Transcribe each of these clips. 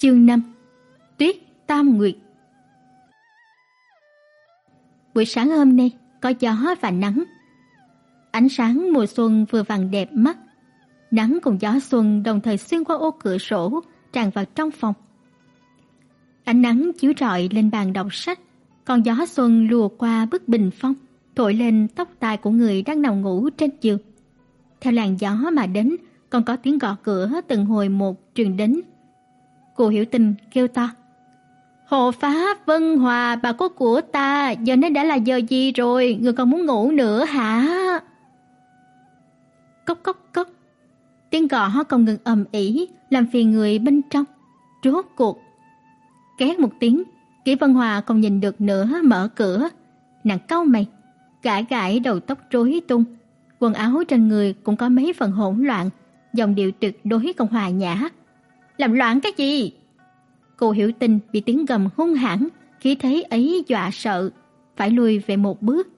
Chương 5 Tuyết Tam Nguyệt Buổi sáng hôm nay có gió và nắng. Ánh sáng mùa xuân vừa vàng đẹp mắt. Nắng cùng gió xuân đồng thời xuyên qua ô cửa sổ, tràn vào trong phòng. Ánh nắng chiếu rọi lên bàn đọc sách, còn gió xuân lùa qua bức bình phong, thổi lên tóc tai của người đang nằm ngủ trên giường. Theo làn gió mà đến, còn có tiếng gõ cửa từng hồi một truyền đến. Cô Hiểu Tình kêu to: "Hộ phá Vân Hòa, bà cô của ta, giờ nó đã là giờ gì rồi, người còn muốn ngủ nữa hả?" Cốc cốc cốc. Tiếng gõ không ngừng ầm ĩ, làm phiền người bên trong. Rốt cuộc két một tiếng, Kỷ Vân Hòa không nhìn được nữa mở cửa, nàng cau mày, gãi gãi đầu tóc rối tung, quần áo trên người cũng có mấy phần hỗn loạn, giọng điệu tuyệt đối không hòa nhã. "Làm loạn cái gì?" Cô Hiểu Tình bị tiếng gầm hung hãn, khí thế ấy dọa sợ, phải lùi về một bước.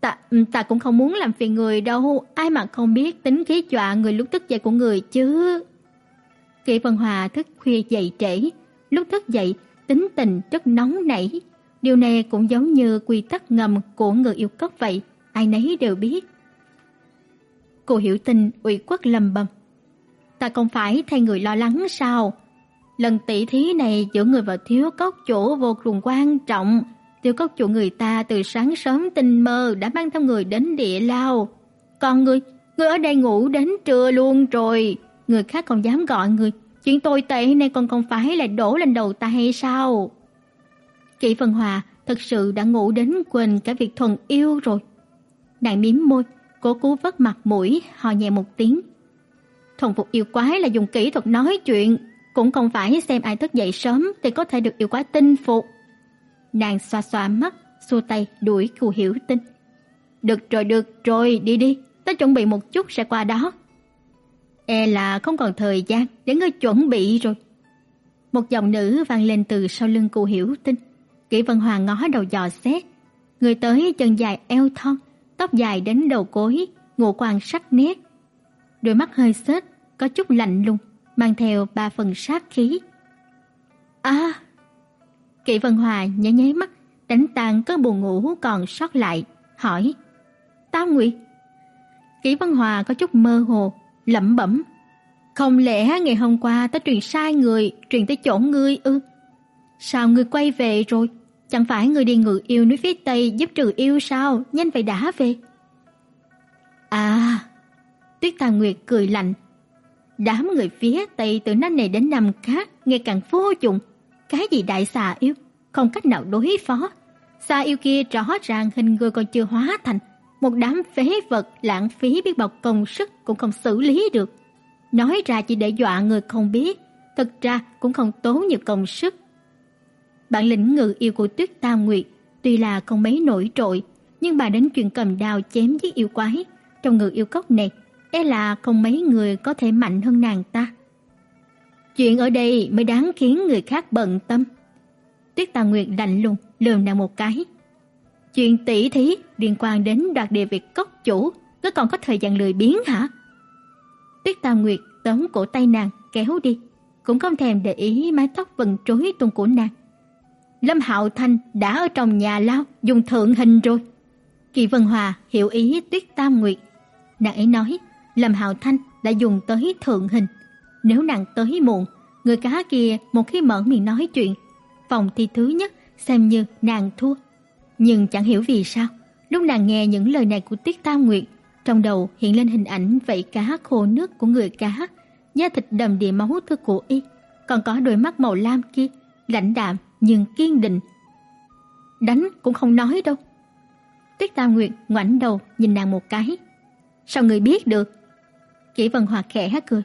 "Ta ta cũng không muốn làm phiền người đâu, ai mà không biết tính khí dọa người lúc thức dậy của người chứ." Kỷ Vân Hòa thức khuya dậy trễ, lúc thức dậy tính tình rất nóng nảy, điều này cũng giống như quy tắc ngầm của người yêu cốc vậy, ai nấy đều biết. Cô hiểu tình ủy khuất lầm bầm. Ta không phải thay người lo lắng sao? Lần tỷ thí này giữa người và thiếu cốc chủ vô cùng quan trọng. Thiếu cốc chủ người ta từ sáng sớm tinh mơ đã mang theo người đến địa lao. Còn người, người ở đây ngủ đến trưa luôn rồi. Người khác còn dám gọi người. Chuyện tồi tệ này còn không phải là đổ lên đầu ta hay sao? Kỷ Vân Hòa thật sự đã ngủ đến quên cả việc thuần yêu rồi. Nàng mím môi, Cố Cú vất mặt mũi, ho nhẹ một tiếng. Thuần phục yêu quái là dùng kỹ thuật nói chuyện, cũng không phải xem ai thức dậy sớm thì có thể được yêu quái tinh phục. Nàng xoa xoa mắt, xua tay đuổi Cù Hiểu Tinh. "Được rồi, được rồi, đi đi, ta chuẩn bị một chút sẽ qua đó." E là không còn thời gian để ngươi chuẩn bị rồi. Một giọng nữ vang lên từ sau lưng Cù Hiểu Tinh. Kỷ Vân Hoàng ngó đầu dò xét, người tới chân dài eo thon, tóc dài đến đầu gối, ngũ quan sắc nét. Đôi mắt hơi xếch, có chút lạnh lùng, mang theo ba phần sát khí. A! À, Kỷ Vân Hòa nháy nháy mắt, đánh tan cơn buồn ngủ còn sót lại, hỏi: "Tam Nguyệt?" Kỷ Vân Hòa có chút mơ hồ, lẩm bẩm: "Không lẽ ngày hôm qua ta truyền sai người, truyền tới chỗ ngươi ư? Sao ngươi quay về rồi?" Chẳng phải người đi ngự yêu núi phía Tây giúp trừ yêu sao, nhanh vậy đã về. À, Tuyết Tà Nguyệt cười lạnh. Đám người phía Tây từ năm này đến năm khác ngày càng vô dụng. Cái gì đại xà yêu, không cách nào đối phó. Xà yêu kia rõ ràng hình người còn chưa hóa thành. Một đám phế vật lãng phí biết bao công sức cũng không xử lý được. Nói ra chỉ để dọa người không biết, thực ra cũng không tốn nhiều công sức Bản lĩnh ngự yêu của Tuyết Tam Nguyệt tuy là không mấy nổi trội, nhưng bà đến chuyện cầm đao chém giết yêu quái, trong ngự yêu cốc này, e là không mấy người có thể mạnh hơn nàng ta. Chuyện ở đây mới đáng khiến người khác bận tâm. Tuyết Tà Nguyệt lạnh lùng lườm nàng một cái. Chuyện tỷ thí liên quan đến đoạt địa vị cốc chủ, cứ còn có thời gian lười biếng hả? Tuyết Tà Nguyệt tóm cổ tay nàng kéo đi, cũng không thèm để ý mái tóc vần rối tung của nàng. Lâm Hạo Thanh đã ở trong nhà lao dùng thượng hình rồi. Kỳ Vân Hòa hiểu ý Tuyết Tam Nguyệt. Nàng ấy nói, Lâm Hạo Thanh đã dùng tới thượng hình. Nếu nàng tới muộn, người cá kia một khi mở miệng nói chuyện, phòng thi thứ nhất xem như nàng thua. Nhưng chẳng hiểu vì sao, lúc nàng nghe những lời này của Tuyết Tam Nguyệt, trong đầu hiện lên hình ảnh vảy cá khô nước của người cá, da thịt đầm đìa máu thưa của y, còn có đôi mắt màu lam kia, lãnh đạm nhưng kiên định. Đánh cũng không nói đâu. Tuyết Tam Nguyệt ngoảnh đầu nhìn nàng một cái. Sao người biết được? Kỷ Vân Hòa khẽ cười.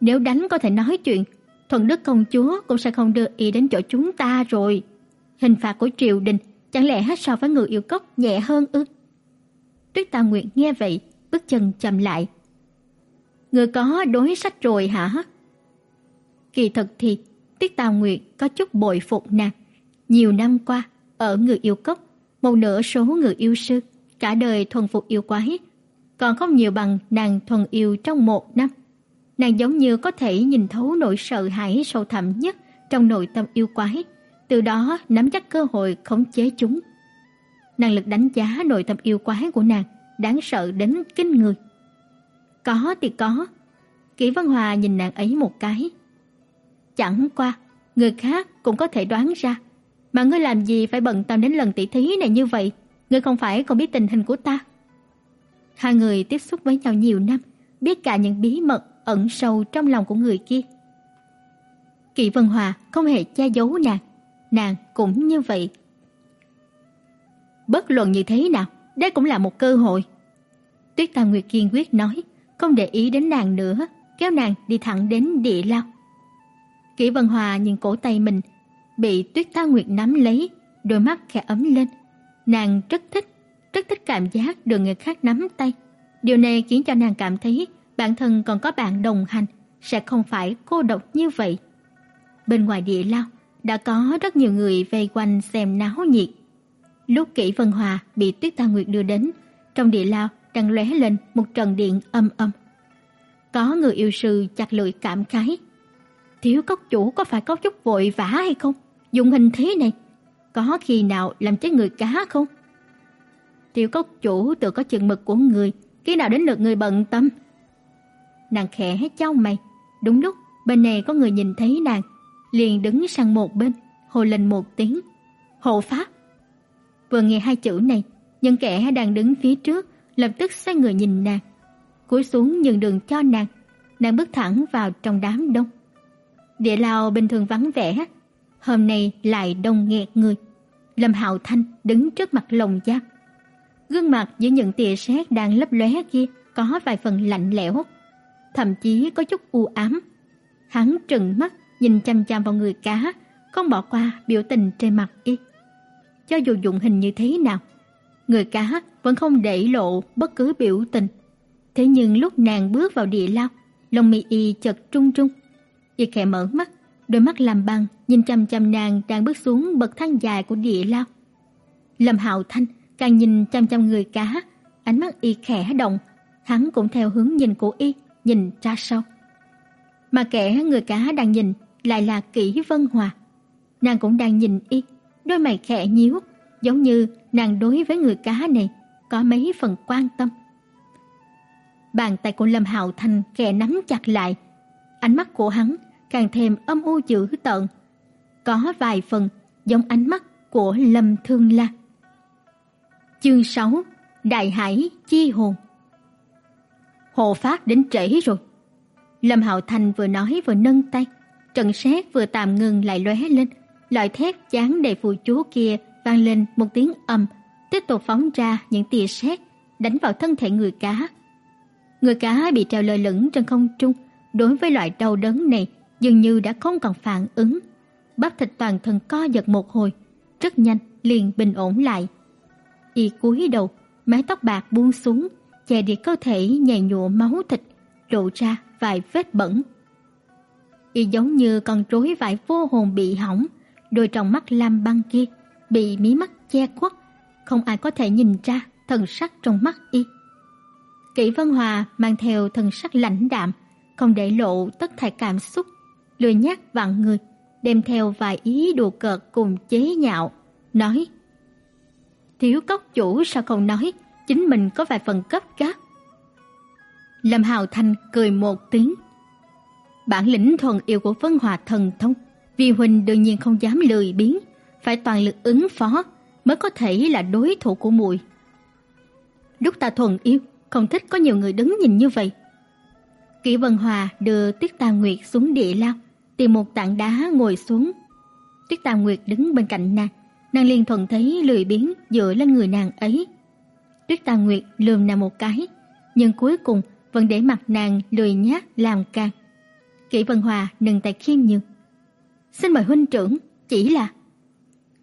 Nếu đánh có thể nói chuyện, Thuận Đức công chúa cũng sẽ không đưa y đến chỗ chúng ta rồi. Hình phạt của triều đình chẳng lẽ hết so với người yêu cốc nhẹ hơn ư? Tuyết Tà Nguyệt nghe vậy, bước chân chậm lại. Người có đối sách rồi hả? Kỳ thực thì tuyết Tào Nguyệt có chút bội phục nàng. Nhiều năm qua, ở người yêu cốc, một nửa số người yêu sư, cả đời thuần phục yêu quái, còn không nhiều bằng nàng thuần yêu trong một năm. nàng giống như có thể nhìn thấu nỗi sợ hãi sâu thẳm nhất trong nội tâm yêu quái, từ đó nắm chắc cơ hội khống chế chúng. Năng lực đánh giá nội tâm yêu quái của nàng đáng sợ đến kinh người. Có thì có. Kỷ Văn Hòa nhìn nàng ấy một cái. Chẳng qua, người khác cũng có thể đoán ra. Mà ngươi làm gì phải bận tâm đến lần tỷ thí này như vậy? Ngươi không phải không biết tình hình của ta. Hai người tiếp xúc với nhau nhiều năm, biết cả những bí mật ẩn sâu trong lòng của người kia. Kỷ Vân Hòa không hề che giấu nàng, nàng cũng như vậy. Bất luận như thế nào, đây cũng là một cơ hội. Tuyết Tam Nguyệt kiên quyết nói, không để ý đến nàng nữa, kéo nàng đi thẳng đến địa lao. Kỷ Vân Hòa nhìn cổ tay mình, bị Tuyết Tam Nguyệt nắm lấy, đôi mắt khẽ ấm lên. Nàng rất thích, rất thích cảm giác được người khác nắm tay. Điều này khiến cho nàng cảm thấy bản thân còn có bạn đồng hành, sẽ không phải cô độc như vậy. Bên ngoài địa lao, đã có rất nhiều người vây quanh xem náo nhiệt. Lúc Kỷ Vân Hòa bị Tuyết Tà Nguyệt đưa đến, trong địa lao đang lóe lên một trận điện âm âm. Có người yêu sư chặt lưỡi cảm khái. Thiếu cốc chủ có phải có chút vội vã hay không? Dùng hình thế này, có khi nào làm chết người cá không? Tiểu cốc chủ tự có chừng mực của người, khi nào đến lượt người bận tâm. Nàng khẽ chau mày, đúng lúc bên này có người nhìn thấy nàng, liền đứng sang một bên, hô lên một tiếng, "Hộ pháp!" Vừa nghe hai chữ này, nhân kẻ đang đứng phía trước lập tức xoay người nhìn nàng, cúi xuống nhường đường cho nàng, nàng bước thẳng vào trong đám đông. Địa lao bình thường vắng vẻ, hôm nay lại đông nghẹt người. Lâm Hạo Thanh đứng trước mặt lồng giáp. Gương mặt giữa những tia sét đang lấp lóe kia có vài phần lạnh lẽo, thậm chí có chút u ám. Hắn trừng mắt nhìn chăm chăm vào người cá, không bỏ qua biểu tình trên mặt y. Cho dù dụng hình như thế nào, người cá vẫn không để lộ bất cứ biểu tình. Thế nhưng lúc nàng bước vào địa lao, lông mi y chợt trung trung. Y khẽ mở mắt, đôi mắt làm băng nhìn chăm chăm nàng đang bước xuống bậc thang dài của địa lao. Lâm Hạo Thanh càng nhìn chăm chăm người cá, ánh mắt y khẽ động, hắn cũng theo hướng nhìn của y, nhìn ra sau. Mà kẻ người cá đang nhìn lại là Kỷ Vân Hòa. Nàng cũng đang nhìn y, đôi mày khẽ nhíu, giống như nàng đối với người cá này có mấy phần quan tâm. Bàn tay của Lâm Hạo Thành khẽ nắm chặt lại, ánh mắt của hắn càng thêm âm u dữ tợn, có vài phần giống ánh mắt của Lâm Thương La. Chương 6: Đại Hải chi hồn. Hồ Phát đến trễ rồi. Lâm Hạo Thành vừa nói vừa nâng tay, trận sét vừa tạm ngừng lại lóe lên, loại thép chán đầy phù chú kia vang lên một tiếng ầm, tiếp tục phóng ra những tia sét đánh vào thân thể người cá. Người cá bị treo lơ lửng trên không trung, đối với loại đau đớn này dường như đã không còn phản ứng. Bắp thịt toàn thân co giật một hồi, rất nhanh liền bình ổn lại. Y cúi đầu, mái tóc bạc buông xuống, che đi cơ thể nhầy nhụa máu thịt, lộ ra vài vết bẩn. Y giống như con rối vải vô hồn bị hỏng, đôi trong mắt lam băng kia bị mí mắt che khuất, không ai có thể nhìn ra thần sắc trong mắt y. Kỷ Vân Hòa mang theo thần sắc lãnh đạm, không để lộ tất thảy cảm xúc, lười nhác vặn người, đem theo vài ý đùa cợt cùng chế nhạo, nói: "Thiếu cốc chủ sao không nói chính mình có vài phần cấp gáp?" Lâm Hào Thanh cười một tiếng. Bản lĩnh thuần yêu của Vân Hòa thần thông, vi huynh đương nhiên không dám lười biếng, phải toàn lực ứng phó mới có thể là đối thủ của muội. Lúc ta thuần yêu, không thích có nhiều người đứng nhìn như vậy. Kỷ Vân Hòa đưa Tuyết tà Nguyệt xuống địa lao, tìm một tảng đá ngồi xuống. Tuyết tà Nguyệt đứng bên cạnh nàng, nàng liền thuận thấy lười biếng dựa lên người nàng ấy. Tuyết Tà Nguyệt lườm nàng một cái, nhưng cuối cùng vẫn để mặt nàng lười nhác làm càng. Kỷ Vân Hòa nâng tay khiêm nhường. "Xin mời huynh trưởng, chỉ là"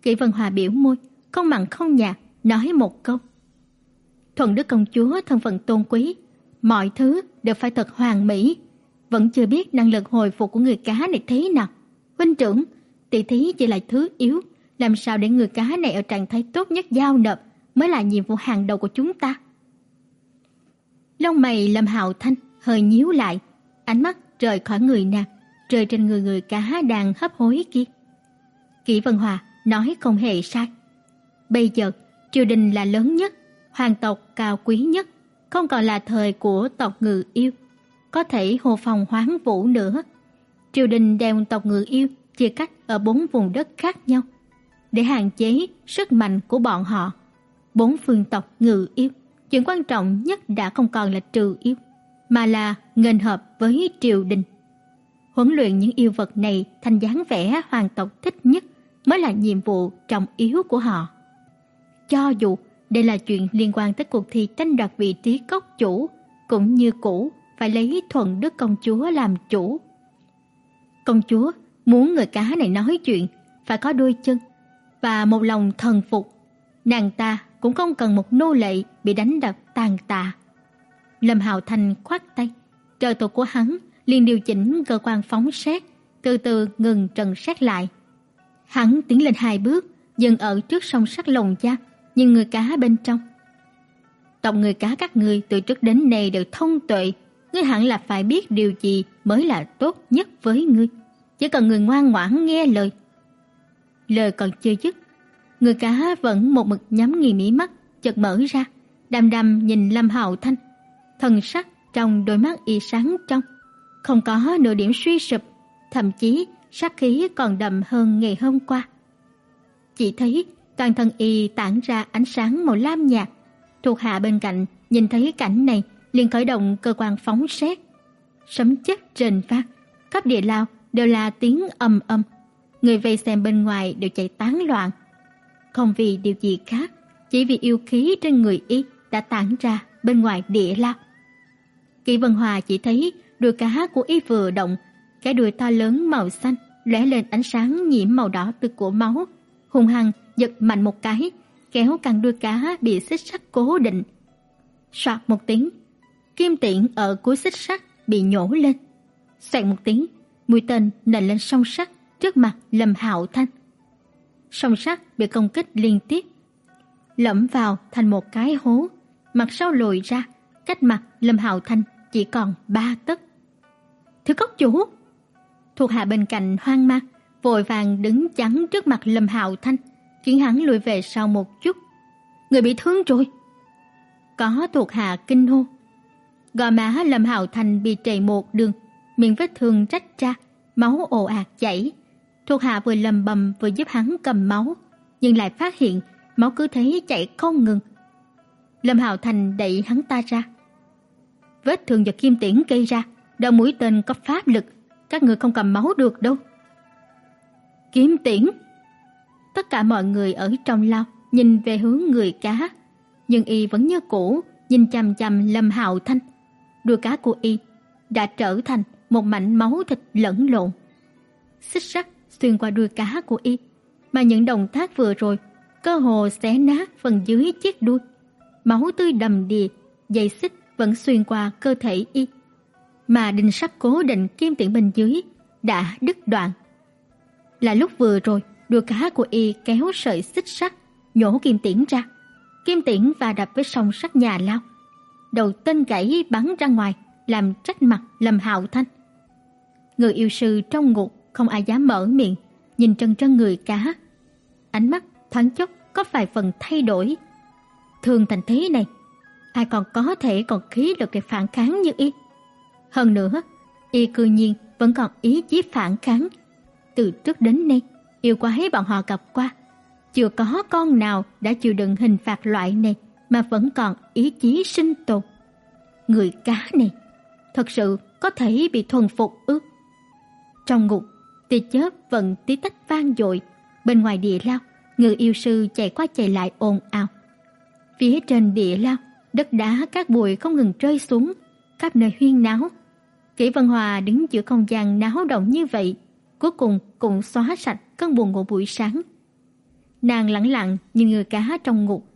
Kỷ Vân Hòa biểu môi, không mặn không nhạt nói một câu. Thuận Đức công chúa thân phận tôn quý, mọi thứ đều phải thật hoàn mỹ, vẫn chưa biết năng lực hồi phục của người cá này thế nào. Huynh trưởng, tỷ thí chỉ là thứ yếu, làm sao để người cá này ở trạng thái tốt nhất giao nộp mới là nhiệm vụ hàng đầu của chúng ta. Lông mày Lâm Hạo Thanh hơi nhíu lại, ánh mắt rời khỏi người nàng, rơi trên người người cá đang hấp hối kia. Kỷ Vân Hòa nói không hề sai. Bây giờ, triều đình là lớn nhất, hoàng tộc cao quý nhất, không còn là thời của tộc Ngự Yêu, có thể hồ phong hoán vũ nữa. Triều đình đem tộc Ngự Yêu chia cách ở bốn vùng đất khác nhau để hạn chế sức mạnh của bọn họ. Bốn phương tộc Ngự Yêu, chuyện quan trọng nhất đã không còn là trừ yêu, mà là nghênh hợp với triều đình. Huấn luyện những yêu vật này thành dáng vẻ hoàng tộc thích nhất mới là nhiệm vụ trọng yếu của họ. Cho dù đây là chuyện liên quan tới cuộc thi tranh đoạt vị trí cốc chủ, cũng như cũ phải lấy thuận đức công chúa làm chủ. Công chúa muốn người cá này nói chuyện, phải có đôi chân và một lòng thần phục. Nàng ta cũng không cần một nô lệ bị đánh đập tàn tạ. Lâm Hạo Thành khoát tay, trợ thủ của hắn liền điều chỉnh cơ quan phóng xét, từ từ ngừng trần sát lại. Hắn tiến lên hai bước, dừng ở trước song sắt lồng cha nhìn người cá bên trong. Tộc người cá các ngươi từ trước đến nay đều thông tuệ, ngươi hẳn là phải biết điều gì mới là tốt nhất với ngươi. Chỉ cần người ngoan ngoãn nghe lời. Lời còn chưa dứt, người cá vẫn một mực nhắm nghiền mí mắt, chợt mở ra, đăm đăm nhìn Lâm Hạo Thanh, thần sắc trong đôi mắt y sáng trong, không có nửa điểm suy sụp, thậm chí sát khí còn đậm hơn ngày hôm qua. Chỉ thấy toàn thân y tản ra ánh sáng màu lam nhạt, thuộc hạ bên cạnh nhìn thấy cảnh này liền khởi động cơ quan phóng xét. Sấm chớp rền vang, khắp địa lao đều là tiếng ầm ầm. Người vây xem bên ngoài đều chạy tán loạn. Không vì điều gì khác, chỉ vì yêu khí trên người y đã tản ra bên ngoài địa lao. Kỷ Vân Hòa chỉ thấy đuôi cá của y vừa động, cái đuôi to lớn màu xanh lóe lên ánh sáng nhiễm màu đỏ từ cổ máu, hung hăng giật mạnh một cái, kéo càng đuôi cá bị xích sắt cố định. Soạt một tiếng, kim tiễn ở cuối xích sắt bị nhổ lên. Xoẹt một tiếng, mũi tên nện lên song sắt trước mặt Lâm Hạo Thanh. Song sắt bị công kích liên tiếp, lẫm vào thành một cái hố, mặt sau lồi ra, cách mặt Lâm Hạo Thanh chỉ còn ba tấc. Thứ cốc chủ! Thuộc hạ bên cạnh hoang mang, vội vàng đứng chắn trước mặt Lâm Hạo Thanh, khiến hắn lùi về sau một chút. Người bị thương rồi. Có thuộc hạ kinh hô. Gò má Lâm Hạo Thanh bị trầy một đường, miệng vết thương rách ra, máu ồ ạt chảy. Thuộc hạ vừa lầm bầm vừa giúp hắn cầm máu, nhưng lại phát hiện máu cứ thế chảy không ngừng. Lâm Hạo Thành đẩy hắn ta ra. Vết thương do kim tiễn gây ra, đầu mũi tên có pháp lực, các người không cầm máu được đâu. Kiếm tiễn. Tất cả mọi người ở trong lao nhìn về hướng người cá, nhưng y vẫn như cũ, nhìn chằm chằm Lâm Hạo Thanh. Đuôi cá của y đã trở thành một mảnh máu thịt lẫn lộn. Xích sắt xuyên qua đuôi cá của y, mà những động tác vừa rồi cơ hồ xé nát phần dưới chiếc đuôi. Máu tươi đầm đìa, dây xích vẫn xuyên qua cơ thể y mà đinh sắt cố định kim tiễn bên dưới đã đứt đoạn. Là lúc vừa rồi, đuôi cá của y kéo sợi xích sắt, nhổ kim tiễn ra. Kim tiễn va đập với song sắt nhà lao. Đầu tên gãy bắn ra ngoài, làm trách mặt Lâm Hạo Thanh. Người yêu sư trong ngục không ai dám mở miệng, nhìn trân trân người cá. Ánh mắt thoáng chốc có vài phần thay đổi. Thường thành thế này, ai còn có thể còn khí lực để phản kháng như y? Hơn nữa, y cư nhiên vẫn còn ý chí phản kháng. Từ trước đến nay, yêu quái bọn họ gặp qua, chưa có con nào đã chịu đựng hình phạt loại này mà vẫn còn ý chí sinh tồn. Người cá này thật sự có thể bị thuần phục ư? Trong ngục, tia chớp vẫn tí tách vang dội, bên ngoài địa lao, người yêu sư chạy qua chạy lại ồn ào. Phía trên địa lao, đất đá các bụi không ngừng rơi xuống, khắp nơi huyên náo, Kỷ Vân Hòa đứng giữa không gian náo động như vậy, cuối cùng cũng xóa sạch cơn buồn ngủ buổi sáng. Nàng lặng lặng như người cá trong ngục,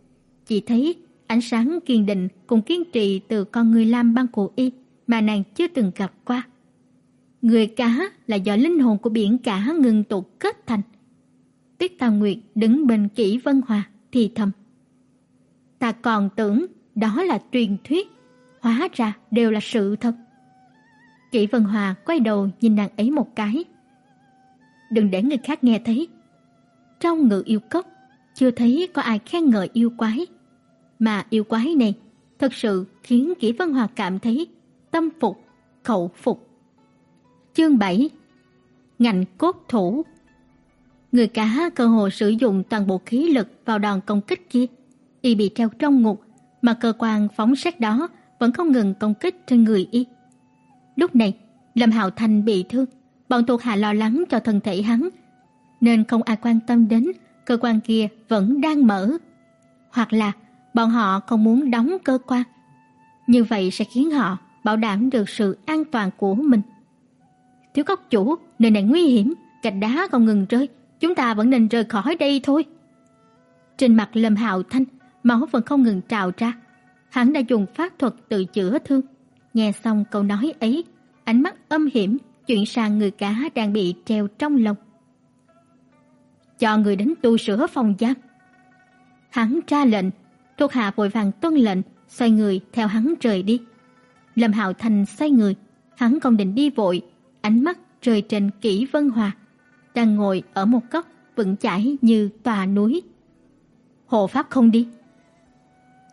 chỉ thấy ánh sáng kiên định cùng kiên trì từ con người lam băng của y mà nàng chưa từng gặp qua. Người cá là do linh hồn của biển cả ngừng tụ kết thành. Tuyết tam Nguyệt đứng bên Kỷ Vân Hòa thì thầm: "Ta còn tưởng đó là truyền thuyết, hóa ra đều là sự thật." Kỷ Vân Hòa quay đầu nhìn nàng ấy một cái. Đừng để người khác nghe thấy. Trong ngự yêu cốc, chưa thấy có ai khen ngợi yêu quái. Mà yêu quái này thật sự khiến Kỷ Vân Hòa cảm thấy tâm phục, khẩu phục. Chương 7 Ngành cốt thủ Người cá cơ hồ sử dụng toàn bộ khí lực vào đòn công kích kia. Y bị treo trong ngục, mà cơ quan phóng xét đó vẫn không ngừng công kích trên người y. Lúc này, Lâm Hạo Thành bị thương, bọn thuộc hạ lo lắng cho thân thể hắn, nên không ai quan tâm đến cơ quan kia vẫn đang mở. Hoặc là bọn họ không muốn đóng cơ quan. Như vậy sẽ khiến họ bảo đảm được sự an toàn của mình. Thiếu cốc chủ, nơi này nguy hiểm, gạch đá không ngừng rơi, chúng ta vẫn nên rời khỏi đây thôi. Trên mặt Lâm Hạo Thanh, máu vẫn không ngừng trào ra. Hắn đã dùng pháp thuật tự chữa thương. Nghe xong câu nói ấy, ánh mắt âm hiểm chuyển sang người cá đang bị treo trong lồng. Cho người đến tu sửa phòng giam. Hắn ra lệnh, thuộc hạ vội vàng tuân lệnh, xoay người theo hắn rời đi. Lâm Hạo Thành xoay người, hắn không định đi vội, ánh mắt rơi trên Kỷ Vân Hòa, đang ngồi ở một góc vững chãi như tòa núi. Hộ pháp không đi.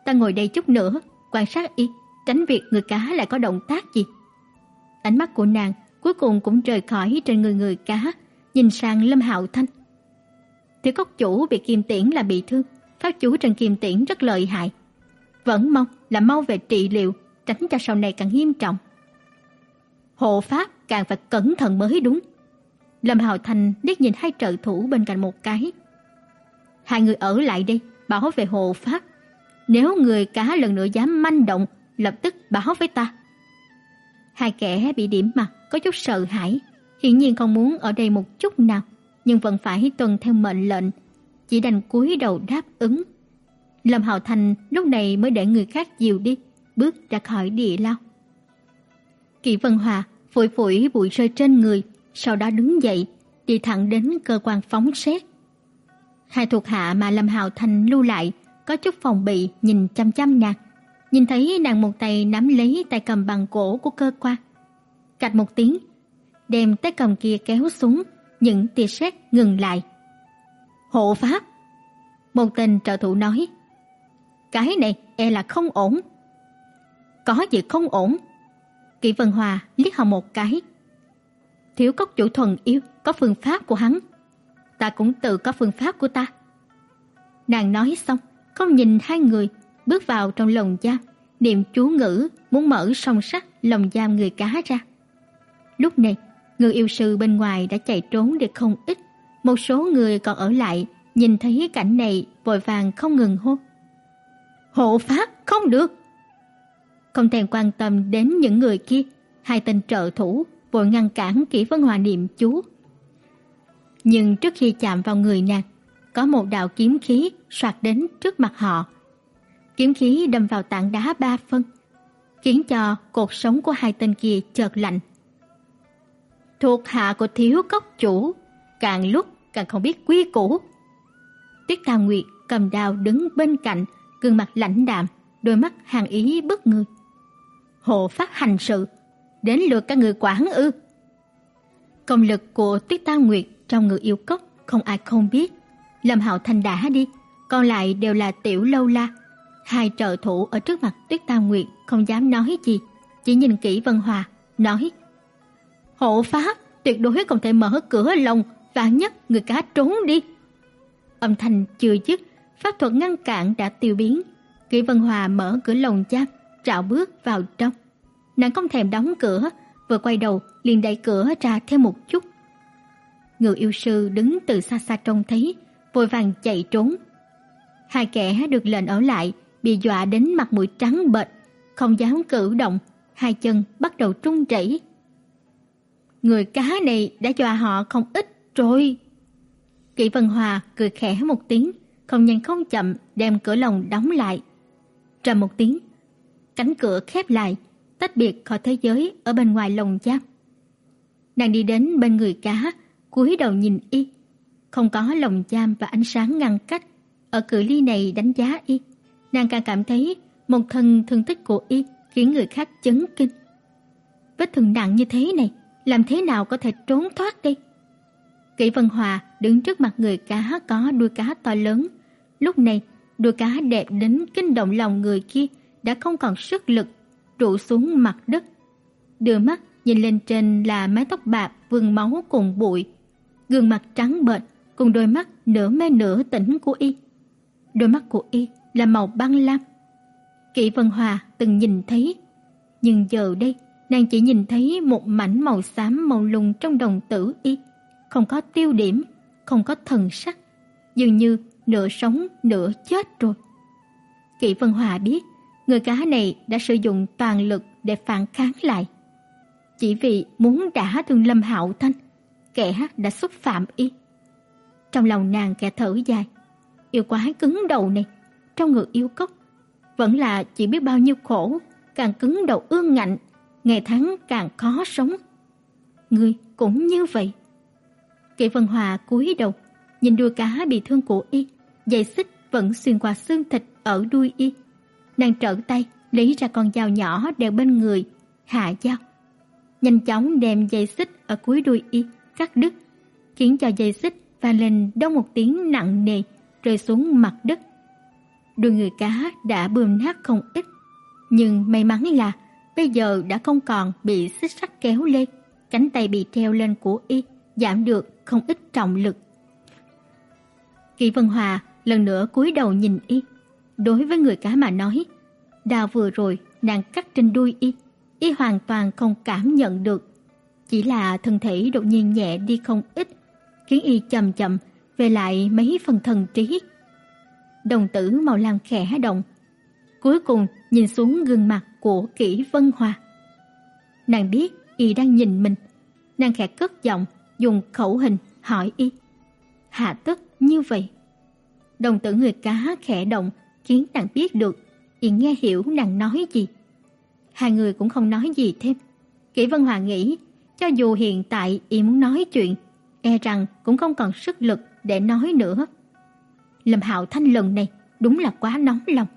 Ta ngồi đây chút nữa, quan sát y, tránh việc người cá lại có động tác gì. Ánh mắt của nàng cuối cùng cũng rời khỏi trên người người cá, nhìn sang Lâm Hạo Thanh. Tiểu cốc chủ bị kim tiễn là bị thương, pháp chú trần kim tiễn rất lợi hại. Vẫn mong là mau về trị liệu, tránh cho sau này càng nghiêm trọng. Hộ pháp càng phải cẩn thận mới đúng. Lâm Hạo Thành liếc nhìn hai trợ thủ bên cạnh một cái. Hai người ở lại đây, bảo vệ hộ pháp. Nếu người cá lần nữa dám manh động, lập tức báo với ta. Hai kẻ bị điểm mặt có chút sợ hãi, hiển nhiên không muốn ở đây một chút nào, nhưng vẫn phải tuân theo mệnh lệnh, chỉ đành cúi đầu đáp ứng. Lâm Hạo Thành lúc này mới để người khác dìu đi, bước ra khỏi địa lao. Kỳ Vân Hòa phủi phủi bụi rơi trên người, sau đó đứng dậy, đi thẳng đến cơ quan phóng xét. Hai thuộc hạ mà Lâm Hạo Thành lưu lại có chút phòng bị nhìn chăm chăm nàng. Nhìn thấy nàng một tay nắm lấy tay cầm bằng cổ của cơ quan. Cạch một tiếng, đem tay cầm kia kéo xuống, những tia sét ngừng lại. Hộ pháp! Một tên trợ thủ nói. Cái này e là không ổn. Có gì không ổn? Kỷ Vân Hòa liếc họ một cái. Thiếu cốc chủ thuần yêu có phương pháp của hắn. Ta cũng tự có phương pháp của ta. Nàng nói xong, không nhìn hai người, bước vào trong lồng giam, niệm chú ngữ muốn mở song sắt lồng giam người cá ra. Lúc này, người yêu sư bên ngoài đã chạy trốn được không ít, một số người còn ở lại, nhìn thấy cảnh này vội vàng không ngừng hô. Hộ pháp, không được! Không thèm quan tâm đến những người kia, hai tên trợ thủ vội ngăn cản Kỷ Vân Hòa niệm chú. Nhưng trước khi chạm vào người nàng, có một đạo kiếm khí xoạc đến trước mặt họ. Kiếm khí đâm vào tảng đá ba phân, khiến cho cột sống của hai tên kia chợt lạnh. Thuộc hạ của thiếu cốc chủ, càng lúc càng không biết quy củ. Tuyết tam Nguyệt cầm đao đứng bên cạnh, gương mặt lãnh đạm, đôi mắt hàng ý bất ngờ. Hộ pháp hành sự, đến lượt các người quản ư? Công lực của Tuyết Tam Nguyệt trong người yêu cốc không ai không biết. Lâm Hạo Thành đã đi, còn lại đều là tiểu lâu la. Hai trợ thủ ở trước mặt Tuyết Tam Nguyệt không dám nói gì, chỉ nhìn kỹ Vân Hòa, nói: "Hộ pháp, tuyệt đối không thể mở cửa lồng, vạn nhất người cá trốn đi." Âm thanh chưa dứt, pháp thuật ngăn cản đã tiêu biến. Kỷ Vân Hòa mở cửa lồng giam, rảo bước vào trong. Nàng không thèm đóng cửa, vừa quay đầu liền đẩy cửa ra thêm một chút. Người yêu sư đứng từ xa xa trông thấy, vội vàng chạy trốn. Hai kẻ được lệnh ở lại bị dọa đến mặt mũi trắng bệch, không dám cử động, hai chân bắt đầu trung chảy. Người cá này đã dọa họ không ít rồi. Kỷ Vân Hòa cười khẽ một tiếng, không nhanh không chậm đem cửa lồng đóng lại. Trầm một tiếng, cánh cửa khép lại, tách biệt khỏi thế giới ở bên ngoài lồng giam. Nàng đi đến bên người cá, cúi đầu nhìn y, không có lồng giam và ánh sáng ngăn cách, ở cự ly này đánh giá y, nàng càng cảm thấy một thân thương tích của y khiến người khác chấn kinh. vết thương nặng như thế này, làm thế nào có thể trốn thoát đây? Kỷ Vân Hòa đứng trước mặt người cá có đuôi cá to lớn. Lúc này, đuôi cá đẹp đến kinh động lòng người kia đã không còn sức lực, trụ xuống mặt đất. Đưa mắt nhìn lên trên là mái tóc bạc vương máu cùng bụi, gương mặt trắng bệch cùng đôi mắt nửa mê nửa tỉnh của y. Đôi mắt của y là màu băng lam. Kỷ Vân Hòa từng nhìn thấy, nhưng giờ đây nàng chỉ nhìn thấy một mảnh màu xám màu lùng trong đồng tử y, không có tiêu điểm, không có thần sắc, dường như nửa sống nửa chết rồi. Kỷ Vân Hòa biết, người cá này đã sử dụng toàn lực để phản kháng lại. Chỉ vì muốn đả thương Lâm Hạo Thanh, kẻ đã xúc phạm y. Trong lòng nàng kẻ thở dài, yêu quái cứng đầu này, trong ngực yêu cốc, vẫn là chỉ biết bao nhiêu khổ, càng cứng đầu ương ngạnh, ngày tháng càng khó sống. Ngươi cũng như vậy. Kỷ Vân Hòa cúi đầu, nhìn đuôi cá bị thương của y, dây xích vẫn xuyên qua xương thịt ở đuôi y. Nàng trợn tay lấy ra con dao nhỏ đeo bên người, hạ dao. Nhanh chóng đem dây xích ở cuối đuôi y cắt đứt, khiến cho dây xích vang lên đông một tiếng nặng nề rơi xuống mặt đất. Đuôi người cá đã bươm nát không ít, nhưng may mắn là bây giờ đã không còn bị xích sắt kéo lên, cánh tay bị treo lên của y giảm được không ít trọng lực. Kỳ Vân Hòa lần nữa cúi đầu nhìn y, đối với người cá mà nói, đào vừa rồi nàng cắt trên đuôi y, y hoàn toàn không cảm nhận được, chỉ là thân thể đột nhiên nhẹ đi không ít, khiến y chậm chậm về lại mấy phần thần trí. Đồng tử màu lam khẽ động, cuối cùng nhìn xuống gương mặt của Kỷ Vân Hòa. Nàng biết y đang nhìn mình, nàng khẽ cất giọng, dùng khẩu hình hỏi y. Hạ tức như vậy. Đồng tử người cá khẽ động, khiến nàng biết được y nghe hiểu nàng nói gì. Hai người cũng không nói gì thêm. Kỷ Vân Hòa nghĩ, cho dù hiện tại y muốn nói chuyện, e rằng cũng không còn sức lực để nói nữa. Lâm Hạo Thanh lần này đúng là quá nóng lòng,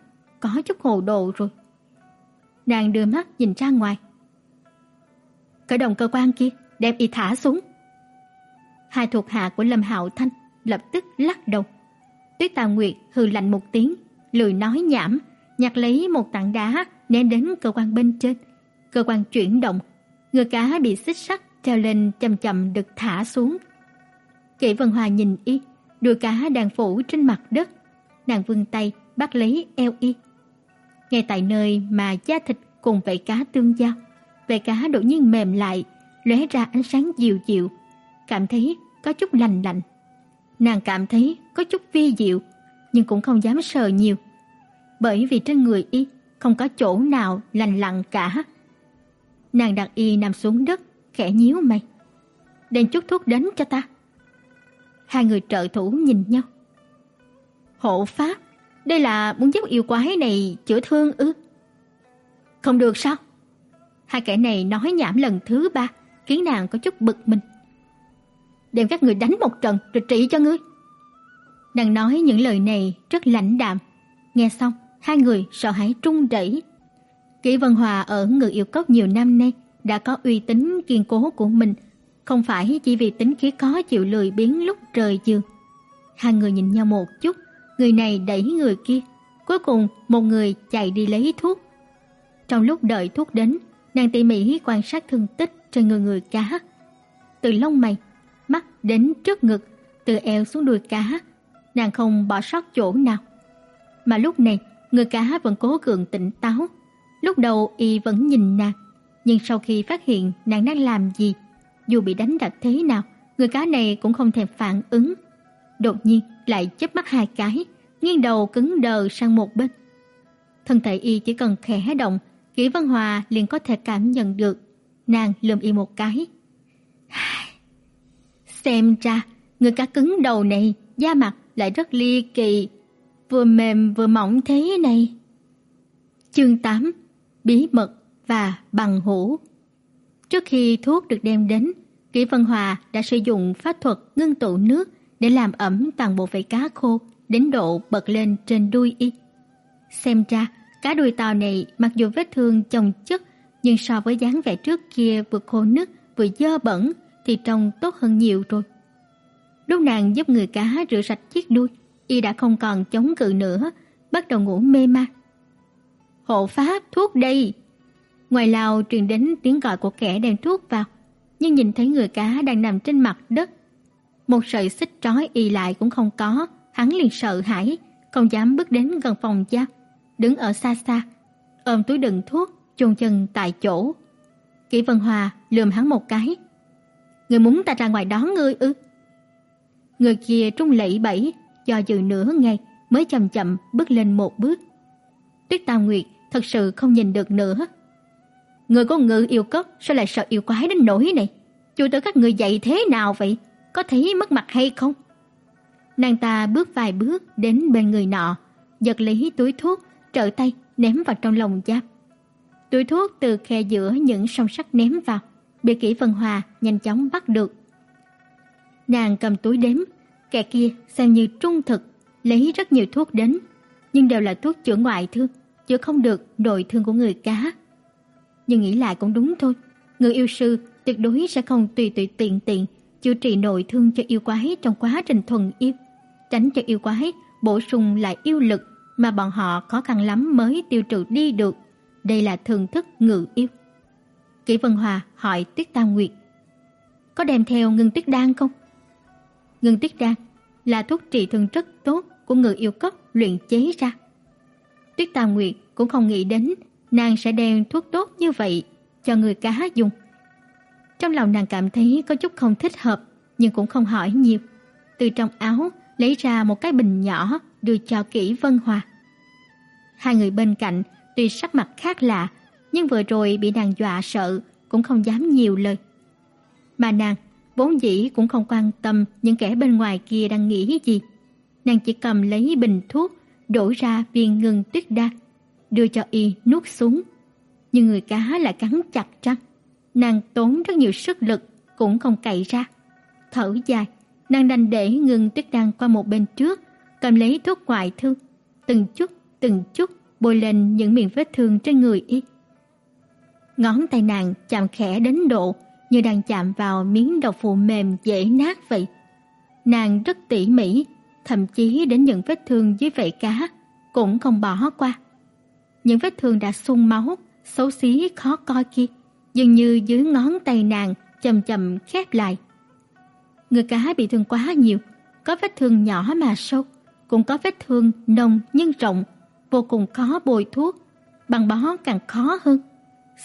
có chút hồ đồ rồi. Nàng đưa mắt nhìn ra ngoài. Cái đồng cơ quan kia, đem y thả xuống. Hai thuộc hạ của Lâm Hạo Thanh lập tức lắc đầu. Tuyết Tà Nguyệt hừ lạnh một tiếng, lười nói nhảm, nhặt lấy một tảng đá ném đến cơ quan bên trên. Cơ quan chuyển động, người cá bị xích sắt treo lên chậm chậm được thả xuống. Kỷ Vân Hòa nhìn y, đuôi cá đang phủ trên mặt đất, nàng vươn tay bắt lấy eo y. Ngay tại nơi mà da thịt cùng vảy cá tương giao, vảy cá đột nhiên mềm lại, lóe ra ánh sáng dịu dịu, cảm thấy có chút lành lạnh. Nàng cảm thấy có chút vi diệu, nhưng cũng không dám sờ nhiều, bởi vì trên người y không có chỗ nào lành lặn cả. Nàng đặt y nằm xuống đất, khẽ nhíu mày. "Đem chút thuốc đến cho ta." Hai người trợ thủ nhìn nhau. Hộ pháp, đây là muốn giúp yêu quái này chữa thương ư? Không được sao? Hai kẻ này nói nhảm lần thứ ba, khiến nàng có chút bực mình. Đem các người đánh một trận rồi trị cho ngươi. Nàng nói những lời này rất lãnh đạm. Nghe xong, hai người sợ hãi trung rẩy. Kỷ Vân Hòa ở Ngự Yêu Cốc nhiều năm nay đã có uy tín kiên cố của mình, không phải chỉ vì tính khí khó chịu lười biếng lúc trời giường. Hai người nhìn nhau một chút, người này đẩy người kia, cuối cùng một người chạy đi lấy thuốc. Trong lúc đợi thuốc đến, nàng tỉ mỉ quan sát thương tích trên người người cá. Từ lông mày, mắt đến trước ngực, từ eo xuống đuôi cá, nàng không bỏ sót chỗ nào. Mà lúc này, người cá vẫn cố gượng tỉnh táo. Lúc đầu y vẫn nhìn nàng, nhưng sau khi phát hiện nàng đang làm gì, dù bị đánh đập thế nào, người cá này cũng không thèm phản ứng. Đột nhiên lại chớp mắt hai cái, nghiêng đầu cứng đờ sang một bên. Thân thể y chỉ cần khẽ động, Kỷ Văn Hòa liền có thể cảm nhận được. Nàng lườm y một cái. Xem ra, người cá cứng đầu này, da mặt lại rất ly kỳ, vừa mềm vừa mỏng thế này. Chương 8: Bí mật và bằng hữu. Trước khi thuốc được đem đến, Kỷ Vân Hòa đã sử dụng pháp thuật ngưng tụ nước để làm ẩm toàn bộ vảy cá khô đến độ bật lên trên đuôi y. Xem ra, cá đuôi tàu này mặc dù vết thương chồng chất nhưng so với dáng vẻ trước kia vừa khô nứt vừa dơ bẩn thì trông tốt hơn nhiều rồi. Lúc nàng giúp người cá rửa sạch chiếc đuôi, y đã không còn chống cự nữa, bắt đầu ngủ mê man. Hộ pháp thuốc đây. Ngoài lao truyền đến tiếng gọi của kẻ đem thuốc vào, nhưng nhìn thấy người cá đang nằm trên mặt đất. Một sợi xích trói y lại cũng không có, hắn liền sợ hãi, không dám bước đến gần phòng giam, đứng ở xa xa, ôm túi đựng thuốc, chôn chân tại chỗ. Kỷ Vân Hòa lườm hắn một cái. "Ngươi muốn ta ra ngoài đón ngươi ư?" Người kia trung lẫy bẫy, do dự nửa ngày mới chậm chậm bước lên một bước. Tuyết Tam Nguyệt thật sự không nhìn được nữa. Người có ngự yêu cốc sao lại sợ yêu quái đến nỗi này? Chủ tử các người dạy thế nào vậy? Có thấy mất mặt hay không? Nàng ta bước vài bước đến bên người nọ, giật lấy túi thuốc, trở tay ném vào trong lồng giáp. Túi thuốc từ khe giữa những song sắt ném vào, bị Kỷ Vân Hòa nhanh chóng bắt được. Nàng cầm túi đếm, kẻ kia xem như trung thực, lấy rất nhiều thuốc đến, nhưng đều là thuốc chữa ngoại thương, chữa không được nội thương của người cá. Nhưng nghĩ lại cũng đúng thôi, người yêu sư tuyệt đối sẽ không tùy tùy tiện tiện chữa trị nội thương cho yêu quái trong quá trình thuần yêu, tránh cho yêu quái bổ sung lại yêu lực mà bọn họ khó khăn lắm mới tiêu trừ đi được. Đây là thường thức ngự yêu. Kỷ Vân Hòa hỏi Tuyết Tam Nguyệt, có đem theo ngưng tuyết đan không? Ngưng tuyết đan là thuốc trị thương rất tốt của người yêu cốc luyện chế ra. Tuyết Tam Nguyệt cũng không nghĩ đến nàng sẽ đem thuốc tốt như vậy cho người cá dùng. Trong lòng nàng cảm thấy có chút không thích hợp, nhưng cũng không hỏi nhiều. Từ trong áo lấy ra một cái bình nhỏ đưa cho Kỷ Vân Hòa. Hai người bên cạnh tuy sắc mặt khác lạ, nhưng vừa rồi bị nàng dọa sợ cũng không dám nhiều lời. Mà nàng vốn dĩ cũng không quan tâm những kẻ bên ngoài kia đang nghĩ gì. Nàng chỉ cầm lấy bình thuốc, đổ ra viên ngưng tuyết đan, đưa cho y nuốt xuống. Nhưng người cá lại cắn chặt răng. Nàng tốn rất nhiều sức lực cũng không cậy ra. Thở dài, nàng đành để ngưng tuyết đan qua một bên trước, cầm lấy thuốc ngoại thương, từng chút từng chút bôi lên những miệng vết thương trên người y. Ngón tay nàng chạm khẽ đến độ như đang chạm vào miếng đậu phụ mềm dễ nát vậy. Nàng rất tỉ mỉ, thậm chí đến những vết thương dưới vảy cá cũng không bỏ qua. Những vết thương đã sung máu, xấu xí khó coi kia, dường như dưới ngón tay nàng chậm chậm khép lại. Người cá bị thương quá nhiều, có vết thương nhỏ mà sâu, cũng có vết thương nông nhưng rộng, vô cùng khó bồi thuốc, bằng bó càng khó hơn.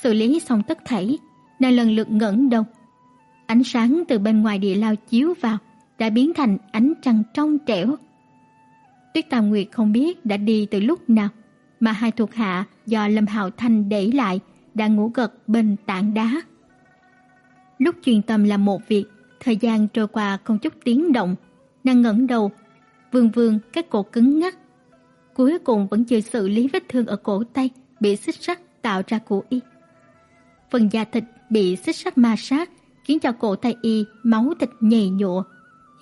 Xử lý xong tất thảy, nàng lần lượt ngẩng đầu. Ánh sáng từ bên ngoài địa lao chiếu vào, đã biến thành ánh trăng trong trẻo. Tuyết Tam Nguyệt không biết đã đi từ lúc nào, mà hai thuộc hạ do Lâm Hạo Thanh để lại đang ngủ gật bên tảng đá. Lúc chuyên tâm làm một việc, thời gian trôi qua không chút tiếng động, nàng ngẩng đầu, vương vương cái cổ cứng ngắc. Cuối cùng vẫn chưa xử lý vết thương ở cổ tay bị xích sắt tạo ra của y. Phần da thịt bị xích sắt ma sát, khiến cho cổ tay y máu thịt nhầy nhụa,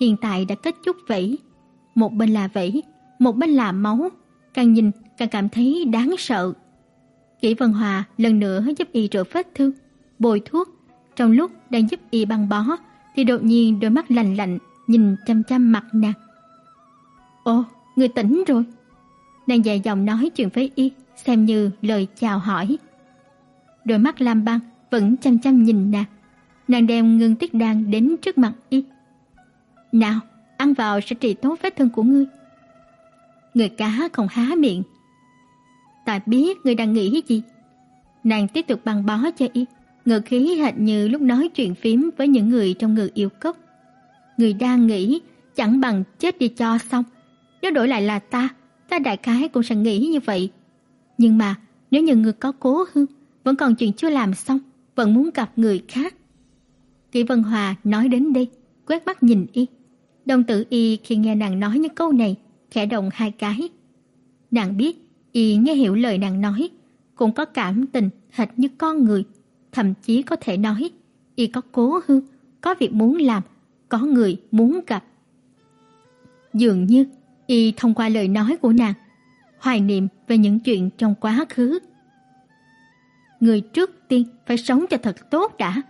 hiện tại đã kết chút vẫy. Một bên là vẫy, một bên là máu, càng nhìn càng cảm thấy đáng sợ. Kỷ Vân Hòa lần nữa giúp y rửa vết thương, bôi thuốc, trong lúc đang giúp y băng bó thì đột nhiên đôi mắt lạnh lạnh nhìn chăm chăm mặt nàng. "Ồ, người tỉnh rồi." Nàng dài dòng nói chuyện với y, xem như lời chào hỏi. Đôi mắt lam băng vẫn chăm chăm nhìn nàng. Nàng đem ngưng tiết đan đến trước mặt y. "Nào, ăn vào sẽ trị tốt vết thương của ngươi." Người cá không há miệng. "Ta biết ngươi đang nghĩ gì." Nàng tiếp tục băng bó cho y, ngữ khí hệt như lúc nói chuyện phím với những người trong ngự yêu cốc. Người đang nghĩ chẳng bằng chết đi cho xong, nếu đổi lại là ta, ta đại khái cũng sẽ nghĩ như vậy. Nhưng mà, nếu như người có cố hương, vẫn còn chuyện chưa làm xong, vẫn muốn gặp người khác. Kỷ Vân Hòa nói đến đây, quét mắt nhìn y. Đồng tử y khi nghe nàng nói những câu này, khẽ động hai cái. Nàng biết, y nghe hiểu lời nàng nói, cũng có cảm tình hệt như con người, thậm chí có thể nói y có cố hương, có việc muốn làm, có người muốn gặp. Dường như y thông qua lời nói của nàng, hoài niệm về những chuyện trong quá khứ người trước tiên phải sống cho thật tốt đã,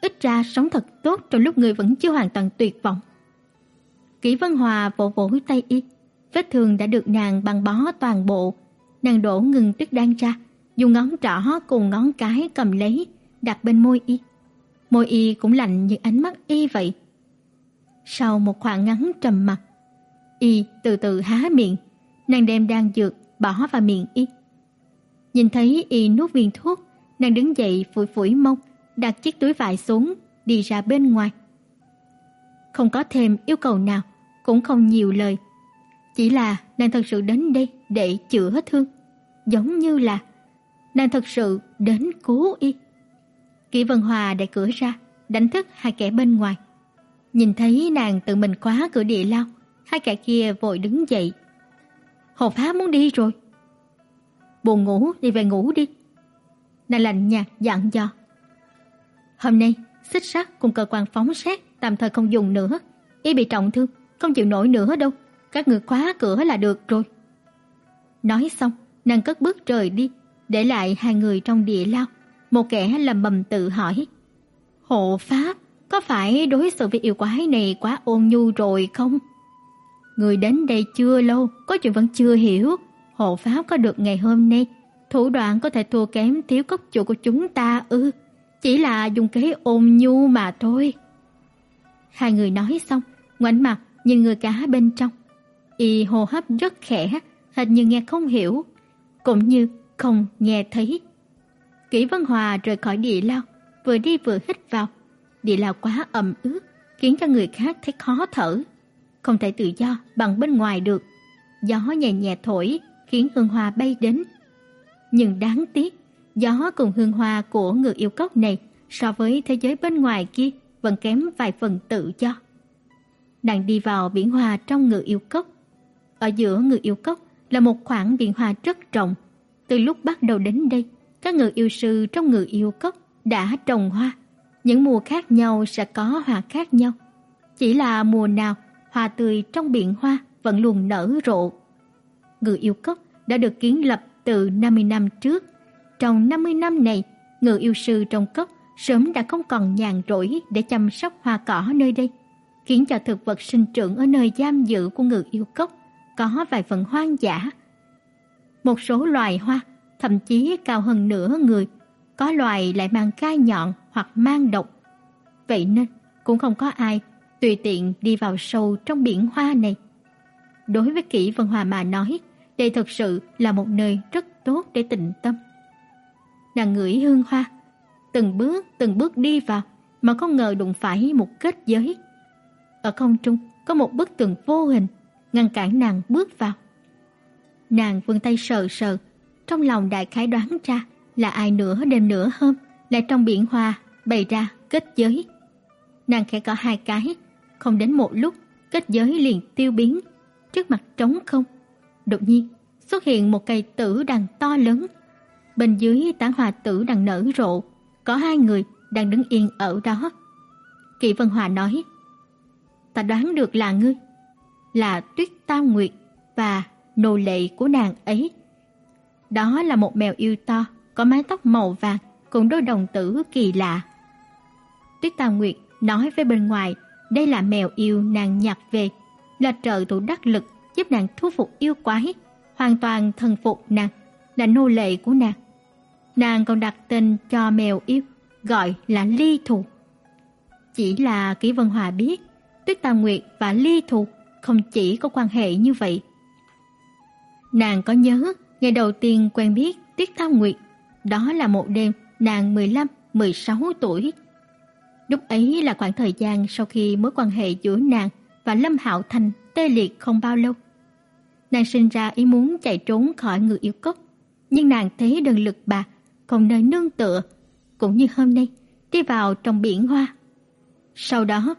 ít ra sống thật tốt trong lúc người vẫn chưa hoàn toàn tuyệt vọng. Kỷ Vân Hòa vỗ vỗ tay y, vết thương đã được nàng băng bó toàn bộ, nàng đổ ngừng tức đang ra, dùng ngón trỏ cùng ngón cái cầm lấy, đặt bên môi y. Môi y cũng lạnh như ánh mắt y vậy. Sau một khoảng ngắn trầm mặc, y từ từ há miệng, nàng đem đan dược bỏ vào miệng y. Nhìn thấy y nuốt viên thuốc, nàng đứng dậy phủi phủi mông, đặt chiếc túi vải xuống, đi ra bên ngoài. Không có thêm yêu cầu nào, cũng không nhiều lời. Chỉ là nàng thật sự đến đây để chữa thương, giống như là nàng thật sự đến cứu y. Kỷ Vân Hòa đẩy cửa ra, đánh thức hai kẻ bên ngoài. Nhìn thấy nàng tự mình khóa cửa địa lao, hai kẻ kia vội đứng dậy. Hồ phá muốn đi rồi. Buồn ngủ thì về ngủ đi. Nàng lạnh nhạt dặn dò. Hôm nay, xích sắt cùng cơ quan phóng xét tạm thời không dùng nữa. Y bị trọng thương, không chịu nổi nữa đâu. Các người khóa cửa là được rồi. Nói xong, nàng cất bước rời đi, để lại hai người trong địa lao. Một kẻ lầm bầm tự hỏi. Hộ Pháp, có phải đối xử với yêu quái này quá ôn nhu rồi không? Người đến đây chưa lâu, có chuyện vẫn chưa hiểu. Hộ Pháp có được ngày hôm nay, thủ đoạn có thể thua kém thiếu cốc chủ của chúng ta ư? Chỉ là dùng kế ôm nhu mà thôi. Hai người nói xong, ngoảnh mặt nhìn người cá bên trong. Y hô hấp rất khẽ, hệt như nghe không hiểu, cũng như không nghe thấy. Kỷ Vân Hòa rời khỏi địa lao, vừa đi vừa hít vào. Địa lao quá ẩm ướt, khiến cho người khác thấy khó thở. Không thể tự do bằng bên ngoài được. Gió nhẹ nhẹ thổi, khiến hương hoa bay đến. Nhưng đáng tiếc, gió cùng hương hoa của người yêu cốc này so với thế giới bên ngoài kia vẫn kém vài phần tự do. Nàng đi vào biển hoa trong người yêu cốc. Ở giữa người yêu cốc là một khoảng biển hoa rất rộng. Từ lúc bắt đầu đến đây, các người yêu sư trong người yêu cốc đã trồng hoa. Những mùa khác nhau sẽ có hoa khác nhau. Chỉ là mùa nào hoa tươi trong biển hoa vẫn luôn nở rộ. Người yêu cốc đã được kiến lập từ 50 năm trước. Trong 50 năm này, người yêu sư trong cốc sớm đã không còn nhàn rỗi để chăm sóc hoa cỏ nơi đây, khiến cho thực vật sinh trưởng ở nơi giam giữ của người yêu cốc có vài phần hoang dã. Một số loài hoa thậm chí cao hơn nửa người, có loài lại mang gai nhọn hoặc mang độc. Vậy nên cũng không có ai tùy tiện đi vào sâu trong biển hoa này. Đối với Kỷ Vân Hòa mà nói, đây thực sự là một nơi rất tốt để tịnh tâm. Nàng ngửi hương hoa, từng bước từng bước đi vào mà không ngờ đụng phải một kết giới. Ở không trung có một bức tường vô hình ngăn cản nàng bước vào. Nàng vươn tay sờ sờ, trong lòng đại khái đoán ra là ai nữa đêm nữa hôm lại trong biển hoa bày ra kết giới. Nàng khẽ có hai cái, không đến một lúc kết giới liền tiêu biến, trước mặt trống không. Đột nhiên xuất hiện một cây tử đằng to lớn. Bên dưới tán hoa tử đằng nở rộ, có hai người đang đứng yên ở đó. Kỷ Vân Hòa nói, ta đoán được là ngươi, là Tuyết Tam Nguyệt và nô lệ của nàng ấy. Đó là một mèo yêu to, có mái tóc màu vàng, cùng đôi đồng tử kỳ lạ. Tuyết Tam Nguyệt nói với bên ngoài, đây là mèo yêu nàng nhặt về, là trợ thủ đắc lực giúp nàng thu phục yêu quái, hoàn toàn thần phục nàng, là nô lệ của nàng. Nàng còn đặt tên cho mèo yêu, gọi là Ly Thù. Chỉ là Kỷ Vân Hòa biết, Tuyết Tam Nguyệt và Ly Thù không chỉ có quan hệ như vậy. Nàng có nhớ ngày đầu tiên quen biết Tuyết Tam Nguyệt, đó là một đêm nàng 15, 16 tuổi. Lúc ấy là khoảng thời gian sau khi mối quan hệ giữa nàng và Lâm Hạo Thành tê liệt không bao lâu. Nàng sinh ra ý muốn chạy trốn khỏi người yêu cốc, nhưng nàng thấy đơn lực bà không nơi nương tựa, cũng như hôm nay, đi vào trong biển hoa. Sau đó,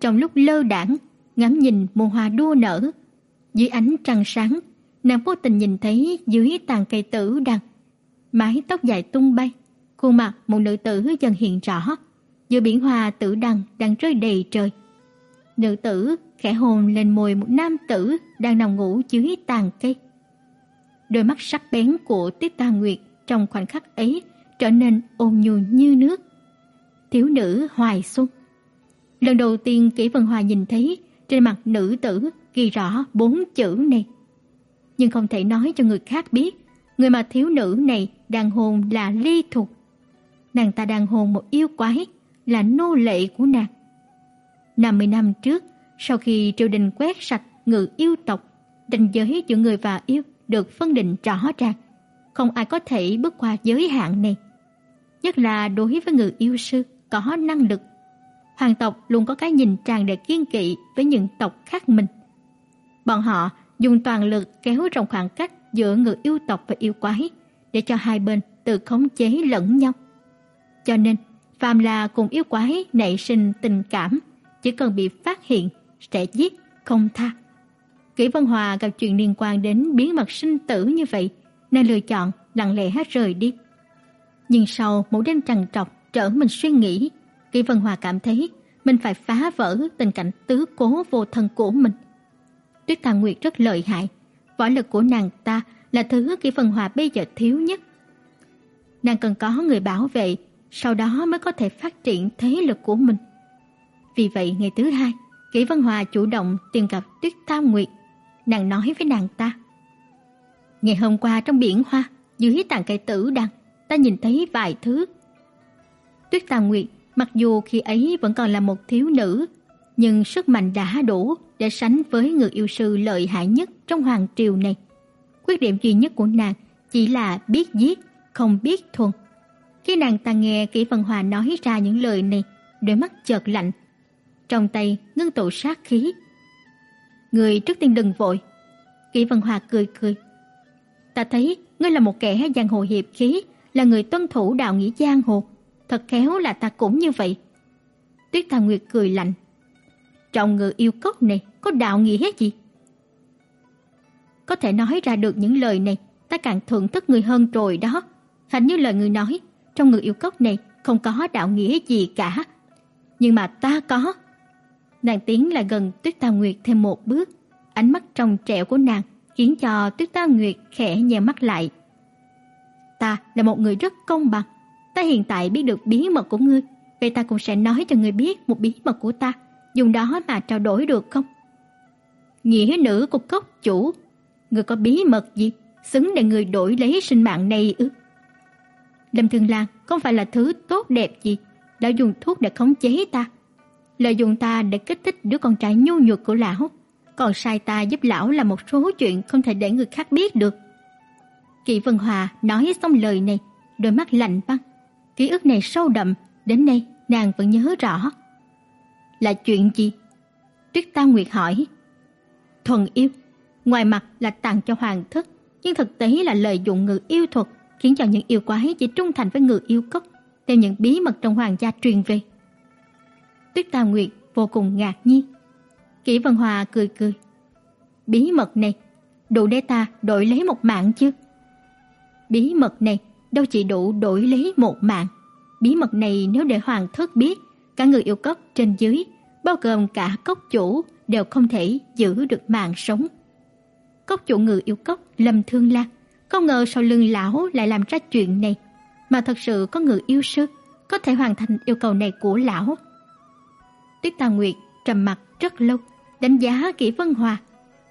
trong lúc lơ đãng ngắm nhìn mùa hoa đua nở, dưới ánh trăng sáng, nàng vô tình nhìn thấy dưới tàn cây tử đằng, mái tóc dài tung bay, khuôn mặt một nữ tử dần hiện rõ, giữa biển hoa tử đằng đang rơi đầy trời. Nữ tử khẽ hôn lên môi một nam tử đang nằm ngủ dưới tàn cây. Đôi mắt sắc bén của Tiết Tà Nguyệt trong khoảnh khắc ấy trở nên ôn nhu như nước. Thiếu nữ hoài xuân. Lần đầu tiên Kỷ Vân Hòa nhìn thấy trên mặt nữ tử ghi rõ bốn chữ này. Nhưng không thể nói cho người khác biết, người mà thiếu nữ này đang hôn là Ly Thục. Nàng ta đang hôn một yêu quái, là nô lệ của nàng. 50 năm trước, sau khi triều đình quét sạch ngự yêu tộc, ranh giới giữa người và yêu được phân định rõ ràng, không ai có thể bước qua giới hạn này. Nhất là đối với người yêu sư có năng lực. Hoàng tộc luôn có cái nhìn tràn đầy kiên kỵ với những tộc khác mình. Bọn họ dùng toàn lực kéo rộng khoảng cách giữa người yêu tộc và yêu quái để cho hai bên tự khống chế lẫn nhau. Cho nên, phàm là cùng yêu quái nảy sinh tình cảm, chỉ cần bị phát hiện sẽ giết không tha. Kỷ Vân Hòa gặp chuyện liên quan đến biến mật sinh tử như vậy, nên lựa chọn lặng lẽ rời đi. Nhưng sau một đêm trằn trọc trở mình suy nghĩ, Kỷ Vân Hòa cảm thấy mình phải phá vỡ tình cảnh tứ cố vô thân của mình. Tuyết Tà Nguyệt rất lợi hại, võ lực của nàng ta là thứ Kỷ Vân Hòa bây giờ thiếu nhất. Nàng cần có người bảo vệ, sau đó mới có thể phát triển thế lực của mình. Vì vậy ngày thứ hai, Kỷ Vân Hòa chủ động tìm gặp Tuyết Tam Nguyệt. Nàng nói với nàng ta: "Ngày hôm qua trong biển hoa, dưới tàn cây tử đằng, ta nhìn thấy vài thứ." Tuyết Tam Nguyệt mặc dù khi ấy vẫn còn là một thiếu nữ, nhưng sức mạnh đã đủ để sánh với người yêu sư lợi hại nhất trong hoàng triều này. Khuyết điểm duy nhất của nàng chỉ là biết giết, không biết thuần. Khi nàng ta nghe Kỷ Vân Hòa nói ra những lời này, đôi mắt chợt lạnh, trong tay ngưng tụ sát khí. "Người trước tiên đừng vội." Kỷ Vân Hòa cười cười. "Ta thấy ngươi là một kẻ giang hồ hiệp khí, là người tuân thủ đạo nghĩa giang hồ, thật khéo là ta cũng như vậy." Tuyết Tà Nguyệt cười lạnh. "Trong người yêu cốc này có đạo nghĩa gì?" Có thể nói ra được những lời này, ta càng thưởng thức người hơn rồi đó. Hình như lời người nói, trong người yêu cốc này không có đạo nghĩa gì cả. Nhưng mà ta có. Nàng tiến lại gần Tuyết Tam Nguyệt thêm một bước, ánh mắt trong trẻo của nàng khiến cho Tuyết Tam Nguyệt khẽ nheo mắt lại. Ta là một người rất công bằng, ta hiện tại biết được bí mật của ngươi, vậy ta cũng sẽ nói cho ngươi biết một bí mật của ta, dùng đó mà trao đổi được không? Nghĩa nữ của cốc chủ, ngươi có bí mật gì? Xứng để người đổi lấy sinh mạng này ư? Lâm Thương Lan không phải là thứ tốt đẹp gì, đã dùng thuốc để khống chế ta lợi dụng ta để kích thích đứa con trai nhu nhược của lão, còn sai ta giúp lão làm một số chuyện không thể để người khác biết được. Kỷ Vân Hòa nói xong lời này, đôi mắt lạnh băng, ký ức này sâu đậm, đến nay nàng vẫn nhớ rõ. Là chuyện gì? Tuyết Tam Nguyệt hỏi. Thuần yêu, ngoài mặt là tặng cho hoàng thất, nhưng thực tế là lợi dụng người yêu thuật, khiến cho những yêu quái chỉ trung thành với người yêu cốc, theo những bí mật trong hoàng gia truyền về. Tuyết Tam Nguyệt vô cùng ngạc nhiên. Kỷ Vân Hòa cười cười. Bí mật này, đủ để ta đổi lấy một mạng chứ? Bí mật này đâu chỉ đủ đổi lấy một mạng. Bí mật này nếu để hoàng thất biết, cả người yêu cốc trên dưới, bao gồm cả cốc chủ đều không thể giữ được mạng sống. Cốc chủ người yêu cốc Lâm Thương Lan, không ngờ sau lưng lão lại làm ra chuyện này, mà thật sự có người yêu sư có thể hoàn thành yêu cầu này của lão. Tuyết Tà Nguyệt trầm mặt rất lâu, đánh giá Kỷ Vân Hòa,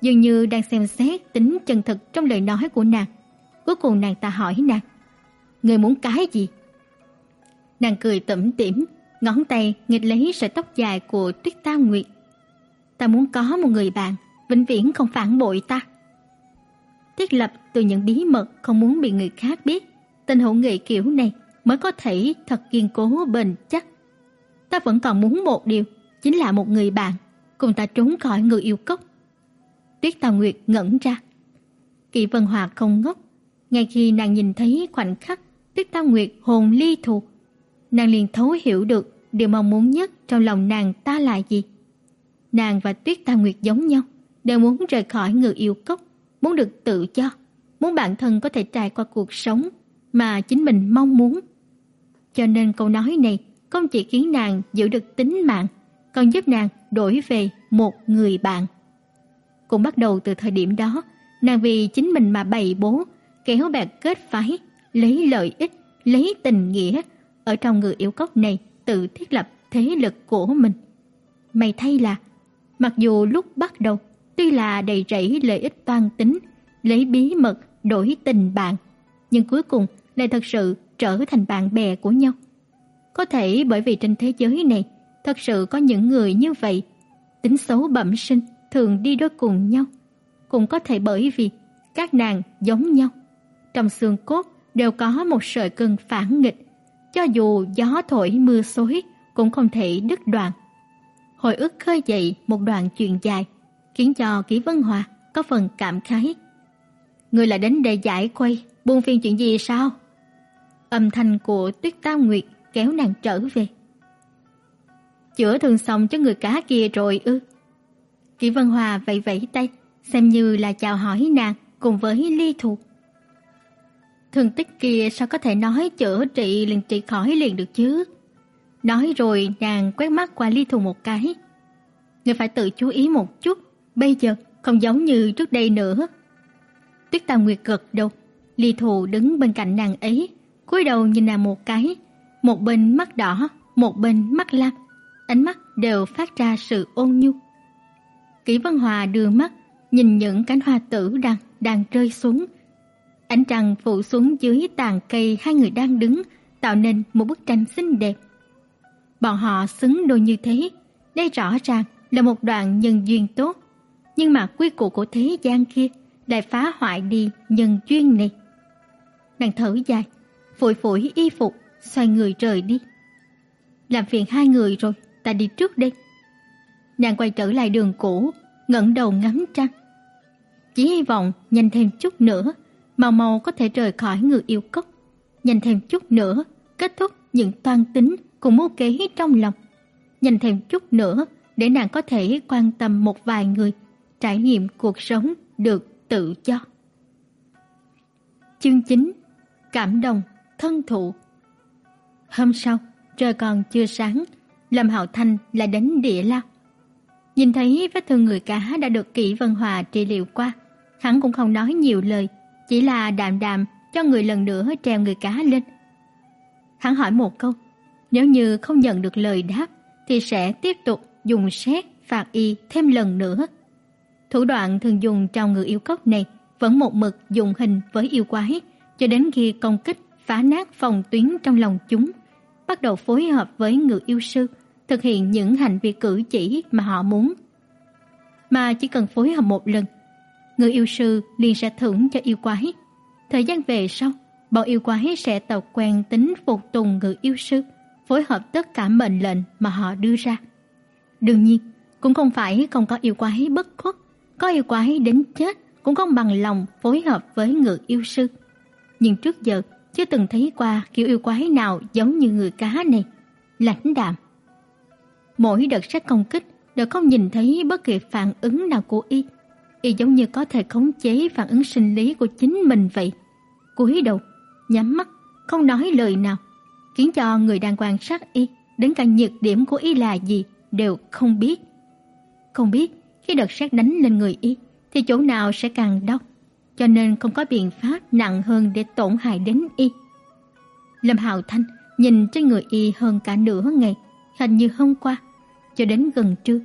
dường như đang xem xét tính chân thực trong lời nói của nàng. Cuối cùng nàng ta hỏi nàng, "Ngươi muốn cái gì?" Nàng cười tủm tỉm, ngón tay nghịch lấy sợi tóc dài của Tuyết Tà Nguyệt. "Ta muốn có một người bạn, vĩnh viễn không phản bội ta." Thiết lập từ những bí mật không muốn bị người khác biết, tình hữu nghị kiểu này mới có thể thật kiên cố bền chắc. Ta vẫn còn muốn một điều, chính là một người bạn cùng ta trốn khỏi người yêu cốc. Tuyết Tà Nguyệt ngẩn ra. Kỷ Vân Hòa không ngốc, ngay khi nàng nhìn thấy khoảnh khắc Tuyết Tà Nguyệt hồn ly thuộc nàng liền thấu hiểu được điều mong muốn nhất trong lòng nàng ta là gì. Nàng và Tuyết Tà Nguyệt giống nhau, đều muốn rời khỏi người yêu cốc, muốn được tự do, muốn bản thân có thể trải qua cuộc sống mà chính mình mong muốn. Cho nên câu nói này không chỉ khiến nàng giữ được tính mạng còn giúp nàng đổi về một người bạn. Cũng bắt đầu từ thời điểm đó, nàng vì chính mình mà bày bố, kéo bè kết phái, lấy lợi ích, lấy tình nghĩa ở trong người yêu cốc này tự thiết lập thế lực của mình. May thay là mặc dù lúc bắt đầu tuy là đầy rẫy lợi ích toan tính, lấy bí mật đổi tình bạn, nhưng cuối cùng lại thật sự trở thành bạn bè của nhau. Có thể bởi vì trên thế giới này thật sự có những người như vậy, tính xấu bẩm sinh thường đi đôi cùng nhau, cũng có thể bởi vì các nàng giống nhau, trong xương cốt đều có một sợi cân phản nghịch, cho dù gió thổi mưa xối cũng không thể đứt đoạn. Hồi ức khơi dậy một đoạn chuyện dài, khiến cho Kỷ Vân Hòa có phần cảm khái. Người là đến để giải quay, buồn phiền chuyện gì sao? Âm thanh của Tuyết Tam Nguyệt kéo nàng trở về. Chữa thương xong cho người cá kia rồi ư? Kỷ Vân Hòa vẫy vẫy tay, xem như là chào hỏi nàng cùng với Ly Thục. Thương tích kia sao có thể nói chữa trị liền trị khỏi liền được chứ? Nói rồi nàng quét mắt qua Ly Thục một cái. Người phải tự chú ý một chút, bây giờ không giống như trước đây nữa. Tuyết Tam Nguyệt gật đầu, Ly Thù đứng bên cạnh nàng ấy, cúi đầu nhìn nàng một cái, một bên mắt đỏ, một bên mắt lam, ánh mắt đều phát ra sự ôn nhu. Kỷ Vân Hòa đưa mắt nhìn những cánh hoa tử đang đang rơi xuống. Ánh trăng phủ xuống dưới tàn cây hai người đang đứng, tạo nên một bức tranh xinh đẹp. Bọn họ xứng đôi như thế, đây rõ ràng là một đoạn nhân duyên tốt, nhưng mà quy củ của thế gian kia lại phá hoại đi nhân duyên này. Nàng thở dài, phủi phủi y phục, xoay người rời đi. Làm phiền hai người rồi, ta đi trước đây. Nàng quay trở lại đường cũ, ngẩng đầu ngắm trăng. Chỉ hy vọng nhanh thêm chút nữa, mau mau có thể rời khỏi người yêu cốc. Nhanh thêm chút nữa, kết thúc những toan tính cùng mưu kế trong lòng. Nhanh thêm chút nữa để nàng có thể quan tâm một vài người, trải nghiệm cuộc sống được tự do. Chương 9: Cảm động, thân thụ. Hôm sau, trời còn chưa sáng, Lâm Hạo Thanh là đến địa lao. Nhìn thấy vết thương người cá đã được Kỷ Vân Hòa trị liệu qua, hắn cũng không nói nhiều lời, chỉ là đạm đạm cho người lần nữa treo người cá lên. Hắn hỏi một câu, nếu như không nhận được lời đáp thì sẽ tiếp tục dùng xét phạt y thêm lần nữa. Thủ đoạn thường dùng trong người yêu cốc này vẫn một mực dùng hình với yêu quái cho đến khi công kích phá nát phòng tuyến trong lòng chúng, bắt đầu phối hợp với người yêu sư thực hiện những hành vi cử chỉ mà họ muốn. Mà chỉ cần phối hợp một lần, người yêu sư liền sẽ thưởng cho yêu quái. Thời gian về sau, bọn yêu quái sẽ tập quen tính phục tùng người yêu sư, phối hợp tất cả mệnh lệnh mà họ đưa ra. Đương nhiên, cũng không phải không có yêu quái bất khuất, có yêu quái đến chết cũng không bằng lòng phối hợp với người yêu sư. Nhưng trước giờ chưa từng thấy qua kiểu yêu quái nào giống như người cá này, lãnh đạm. Mỗi đợt sát công kích đều không nhìn thấy bất kỳ phản ứng nào của y. Y giống như có thể khống chế phản ứng sinh lý của chính mình vậy. Cúi đầu, nhắm mắt, không nói lời nào, khiến cho người đang quan sát y đến cả nhược điểm của y là gì đều không biết. Không biết khi đợt sát đánh lên người y thì chỗ nào sẽ càng đau, cho nên không có biện pháp nặng hơn để tổn hại đến y. Lâm Hạo Thanh nhìn trên người y hơn cả nửa ngày, hình như hôm qua, cho đến gần trưa.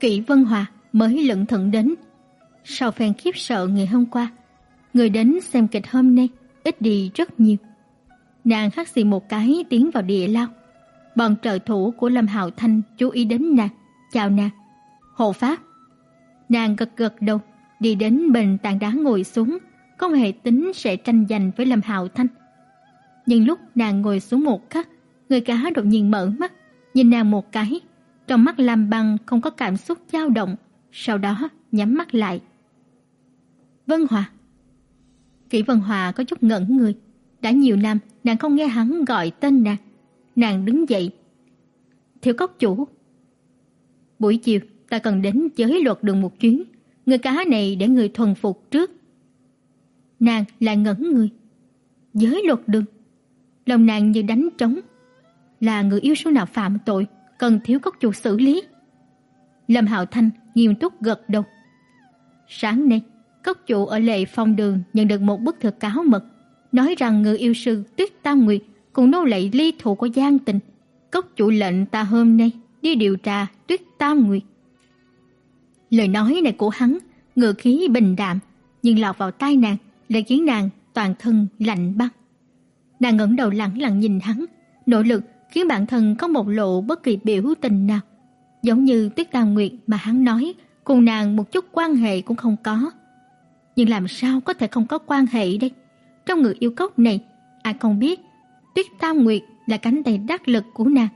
Kỷ Vân Hòa mới lững thận đến. Sau phen khiếp sợ ngày hôm qua, người đến xem kịch hôm nay ít đi rất nhiều. Nàng hắt xì một cái tiến vào địa lao. Bọn trợ thủ của Lâm Hạo Thanh chú ý đến nàng, chào nàng. Hộ pháp. Nàng gật gật đầu, đi đến bên tảng đá ngồi xuống, không hề tính sẽ tranh giành với Lâm Hạo Thanh. Nhưng lúc nàng ngồi xuống một khắc, người cá đột nhiên mở mắt, nhìn nàng một cái, trong mắt làm bằng không có cảm xúc dao động, sau đó nhắm mắt lại. Vân Hòa. Kỷ Vân Hòa có chút ngẩn người, đã nhiều năm nàng không nghe hắn gọi tên nàng. Nàng đứng dậy. Thiếu cốc chủ. Buổi chiều ta cần đến giới luật đường một chuyến, người cá này để người thuần phục trước. Nàng lại ngẩn người. Giới luật đường. Lòng nàng như đánh trống. Là người yêu số nào phạm tội, cần thiếu cốc chủ xử lý. Lâm Hạo Thanh nghiêm túc gật đầu. Sáng nay, cốc chủ ở lệ phong đường nhận được một bức thư cáo mật, nói rằng người yêu sư Tuyết Tam Nguyệt cùng nô lệ ly thủ của Giang Tình, cốc chủ lệnh ta hôm nay đi điều tra Tuyết Tam Nguyệt. Lời nói này của hắn ngựa khí bình đạm, nhưng lọt vào tai nàng lại khiến nàng toàn thân lạnh băng. Nàng ngẩng đầu lặng lặng nhìn hắn, nỗ lực khiến bản thân không một lộ bất kỳ biểu tình nào, giống như Tuyết Tam Nguyệt mà hắn nói, cùng nàng một chút quan hệ cũng không có. Nhưng làm sao có thể không có quan hệ đây? Trong người yêu cốc này, ai không biết Tuyết Tam Nguyệt là cánh tay đắc lực của nàng.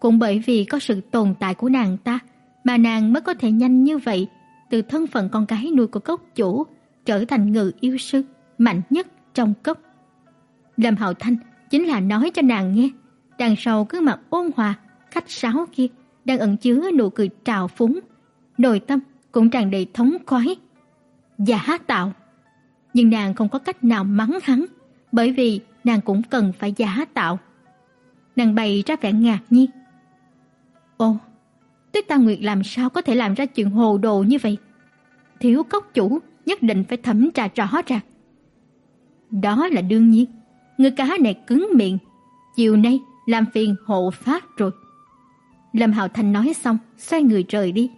Cũng bởi vì có sự tồn tại của nàng ta mà nàng mới có thể nhanh như vậy từ thân phận con gái nuôi của cốc chủ trở thành ngự yêu sư mạnh nhất trong cốc. Lâm Hạo Thanh chính là nói cho nàng nghe, đằng sau cứ mặt ôn hòa, khách sáo kia đang ẩn chứa nụ cười trào phúng, nội tâm cũng tràn đầy thống khoái. Giả tạo. Nhưng nàng không có cách nào mắng hắn, bởi vì nàng cũng cần phải giả tạo. Nàng bày ra vẻ ngạc nhiên. Ồ, Tuyết Tam Nguyệt làm sao có thể làm ra chuyện hồ đồ như vậy? Thiếu cốc chủ nhất định phải thẩm tra rõ ràng. Đó là đương nhiên. Người cá này cứng miệng. Chiều nay làm phiền hộ pháp rồi. Lâm Hạo Thành nói xong, xoay người rời đi.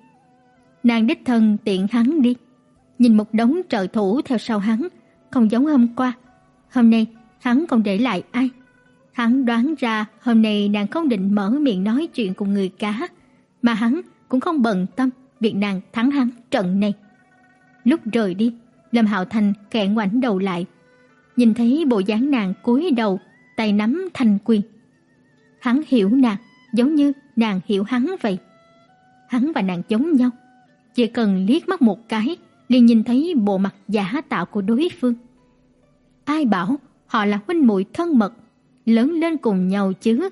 Nàng đích thân tiện hắn đi. Nhìn một đống trợ thủ theo sau hắn, không giống hôm qua. Hôm nay, hắn không để lại ai. Hắn đoán ra hôm nay nàng không định mở miệng nói chuyện cùng người cá, mà hắn cũng không bận tâm việc nàng thắng hắn trận này. Lúc rời đi, Lâm Hạo Thành khẽ ngoảnh đầu lại, nhìn thấy bộ dáng nàng cúi đầu, tay nắm thành quyền. Hắn hiểu nàng, giống như nàng hiểu hắn vậy. Hắn và nàng giống nhau, chỉ cần liếc mắt một cái liền nhìn thấy bộ mặt giả tạo của đối phương. Ai bảo họ là huynh muội thân mật, lớn lên cùng nhau chứ?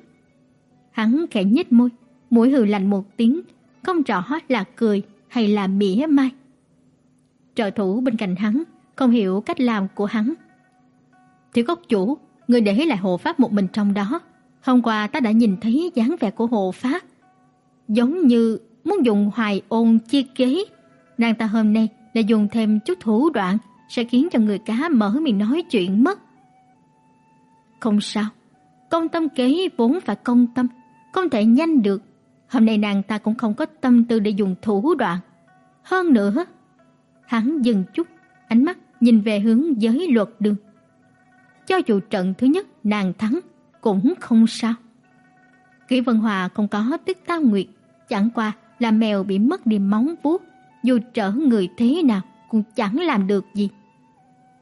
Hắn khẽ nhếch môi, mũi hừ lạnh một tiếng, không rõ là cười hay là mỉa mai. Trợ thủ bên cạnh hắn không hiểu cách làm của hắn. Thiếu cốc chủ, người để lại hộ pháp một mình trong đó. Hôm qua ta đã nhìn thấy dáng vẻ của hộ pháp. Giống như muốn dùng hoài ôn chia kế. Nàng ta hôm nay đã dùng thêm chút thủ đoạn sẽ khiến cho người cá mở miệng nói chuyện mất. Không sao, công tâm kế vốn phải công tâm, không thể nhanh được. Hôm nay nàng ta cũng không có tâm tư để dùng thủ đoạn. Hơn nữa, hắn dừng chút, ánh mắt nhìn về hướng giới luật đường. Cho dù trận thứ nhất nàng thắng cũng không sao. Kỷ Vân Hòa không có tức tam nguyệt, chẳng qua là mèo bị mất đi móng vuốt, dù trở người thế nào cũng chẳng làm được gì.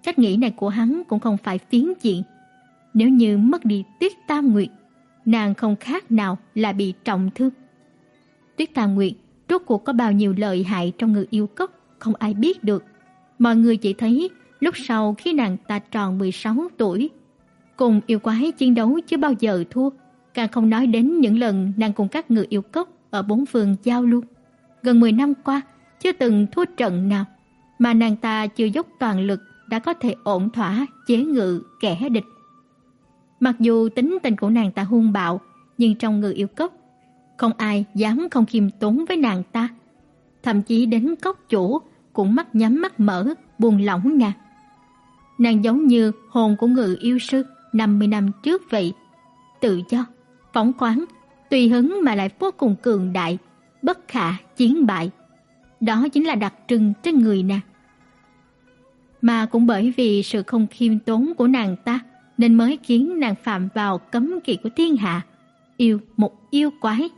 Cách nghĩ này của hắn cũng không phải phiến diện. Nếu như mất đi Tuyết Tam Nguyệt, nàng không khác nào là bị trọng thương. Tuyết Tà Nguyệt rốt cuộc có bao nhiêu lợi hại trong người yêu cốc không ai biết được. Mọi người chỉ thấy lúc sau khi nàng ta tròn 16 tuổi, cùng yêu quái chiến đấu chưa bao giờ thua, càng không nói đến những lần nàng cùng các người yêu cốc ở bốn phương giao lưu. Gần 10 năm qua, chưa từng thua trận nào, mà nàng ta chưa dốc toàn lực đã có thể ổn thỏa chế ngự kẻ địch. Mặc dù tính tình của nàng ta hung bạo, nhưng trong người yêu cốc, không ai dám không khiêm tốn với nàng ta. Thậm chí đến cốc chủ cũng mắt nhắm mắt mở, buồn lỏng ngạc. Nàng giống như hồn của người yêu sư 50 năm trước vậy, tự do, phóng khoáng, tùy hứng mà lại vô cùng cường đại, bất khả chiến bại. Đó chính là đặc trưng trên người nàng. Mà cũng bởi vì sự không khiêm tốn của nàng ta nên mới khiến nàng phạm vào cấm kỵ của thiên hạ, yêu một yêu quái.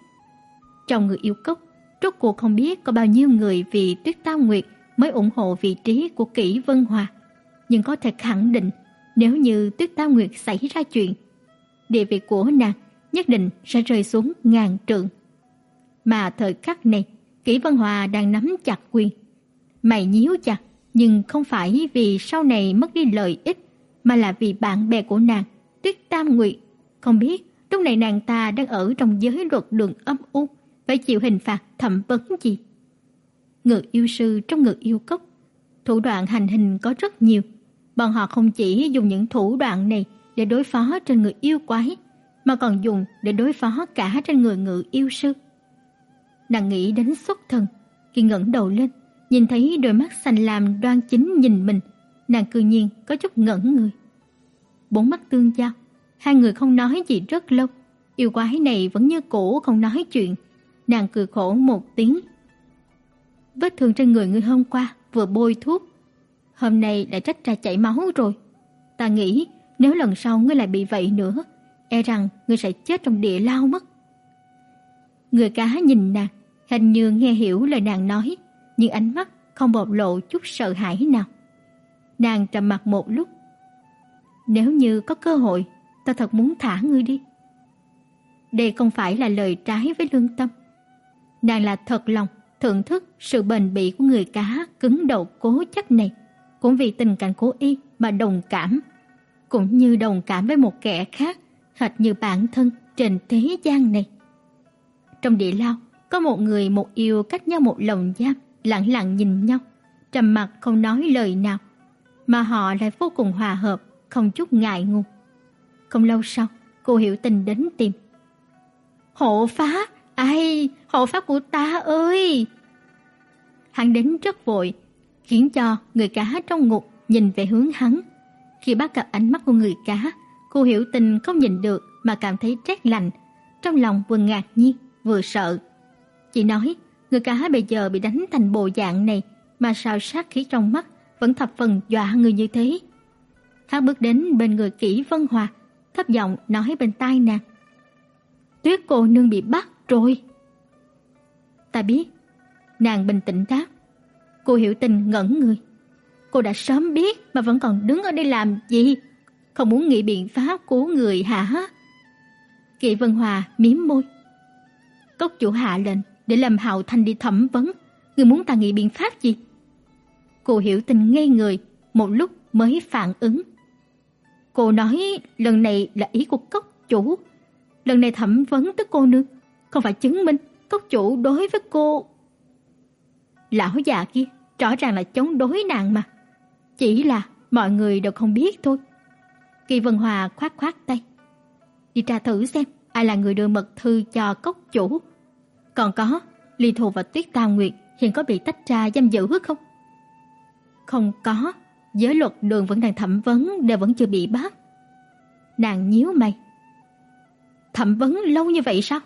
Trong người yêu cốc, rốt cuộc không biết có bao nhiêu người vì Tuyết Tao Nguyệt mới ủng hộ vị trí của Kỷ Vân Hòa, nhưng có thể khẳng định nếu như Tuyết Tao Nguyệt xảy ra chuyện, địa vị của nàng nhất định sẽ rơi xuống ngàn trượng. Mà thời khắc này, Kỷ Vân Hòa đang nắm chặt quyền, mày nhíu chặt, nhưng không phải vì sau này mất đi lợi ích, mà là vì bạn bè của nàng, Tuyết Tam Nguyệt, không biết lúc này nàng ta đang ở trong giới luật đường âm u, phải chịu hình phạt thẩm vấn gì. Ngự yêu sư trong ngự yêu cốc, thủ đoạn hành hình có rất nhiều. Bọn họ không chỉ dùng những thủ đoạn này để đối phó trên người yêu quái, mà còn dùng để đối phó cả trên người ngự yêu sư. Nàng nghĩ đến xuất thần, khi ngẩng đầu lên, nhìn thấy đôi mắt xanh lam đoan chính nhìn mình, nàng cư nhiên có chút ngẩn người. bốn mắt tương giao. Hai người không nói gì rất lâu. Yêu quái này vẫn như cũ không nói chuyện. Nàng cười khổ một tiếng. Vết thương trên người ngươi hôm qua vừa bôi thuốc, hôm nay lại trách ra chảy máu rồi. Ta nghĩ nếu lần sau ngươi lại bị vậy nữa, e rằng ngươi sẽ chết trong địa lao mất. Người cá nhìn nàng, hình như nghe hiểu lời nàng nói, nhưng ánh mắt không bộc lộ chút sợ hãi nào. Nàng trầm mặt một lúc. Nếu như có cơ hội, ta thật muốn thả ngươi đi. Đây không phải là lời trái với lương tâm. Nàng là thật lòng thưởng thức sự bền bỉ của người cá cứng đầu cố chấp này, cũng vì tình cảnh cố y mà đồng cảm, cũng như đồng cảm với một kẻ khác, hệt như bản thân trên thế gian này. Trong địa lao, có một người một yêu cách nhau một lồng giam, lặng lặng nhìn nhau, trầm mặc không nói lời nào, mà họ lại vô cùng hòa hợp, không chút ngại ngùng. Không lâu sau, cô hiểu tình đến tìm. Hộ phá, ai, hộ pháp của ta ơi! Hắn đến rất vội, khiến cho người cá trong ngục nhìn về hướng hắn. Khi bắt gặp ánh mắt của người cá, cô hiểu tình không nhìn được mà cảm thấy rét lạnh, trong lòng vừa ngạc nhiên vừa sợ. Chị nói, người cá bây giờ bị đánh thành bộ dạng này mà sao sát khí trong mắt vẫn thập phần dọa người như thế. Hắn bước đến bên người Kỷ Vân Hòa, thấp giọng nói bên tai nàng. Tuyết cô nương bị bắt rồi. Ta biết. Nàng bình tĩnh đáp. Cô hiểu tình ngẩn người. Cô đã sớm biết mà vẫn còn đứng ở đây làm gì? Không muốn nghĩ biện pháp cứu người hả? Kỵ Vân Hòa mím môi. Cốc chủ hạ lệnh để làm Hạo Thanh đi thẩm vấn. Người muốn ta nghĩ biện pháp gì? Cô hiểu tình ngây người, một lúc mới phản ứng. Cô nói lần này là ý của cốc chủ. Lần này thẩm vấn tới cô nương, không phải chứng minh cốc chủ đối với cô. Lão già kia rõ ràng là chống đối nàng mà. Chỉ là mọi người đều không biết thôi. Kỳ Vân Hòa khoát khoát tay. Đi tra thử xem ai là người đưa mật thư cho cốc chủ. Còn có, Ly Thù và Tuyết Tam Nguyệt hiện có bị tách ra giam giữ không? Không có, giới luật đường vẫn đang thẩm vấn đều vẫn chưa bị bắt. Nàng nhíu mày. Thẩm vấn lâu như vậy sao?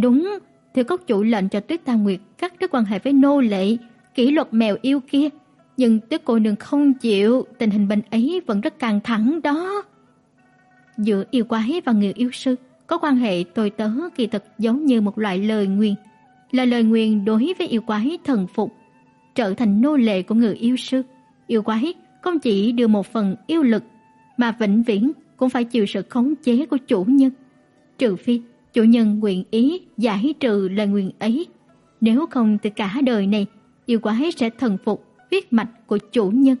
Đúng, thì cốc chủ lệnh cho Tuyết Tam Nguyệt cắt đứt quan hệ với nô lệ, kỷ luật mèo yêu kia, nhưng Tuyết cô nương không chịu, tình hình bên ấy vẫn rất căng thẳng đó. Giữa yêu quái và người yêu sư có quan hệ tôi tớ kỳ thực giống như một loại lời nguyền, là lời nguyền đối với yêu quái thần phục, trở thành nô lệ của người yêu sư. Yêu quái không chỉ đưa một phần yêu lực mà vĩnh viễn cũng phải chịu sự khống chế của chủ nhân. Trừ phi chủ nhân nguyện ý giải trừ lời nguyện ấy, nếu không thì cả đời này yêu quái sẽ thần phục huyết mạch của chủ nhân.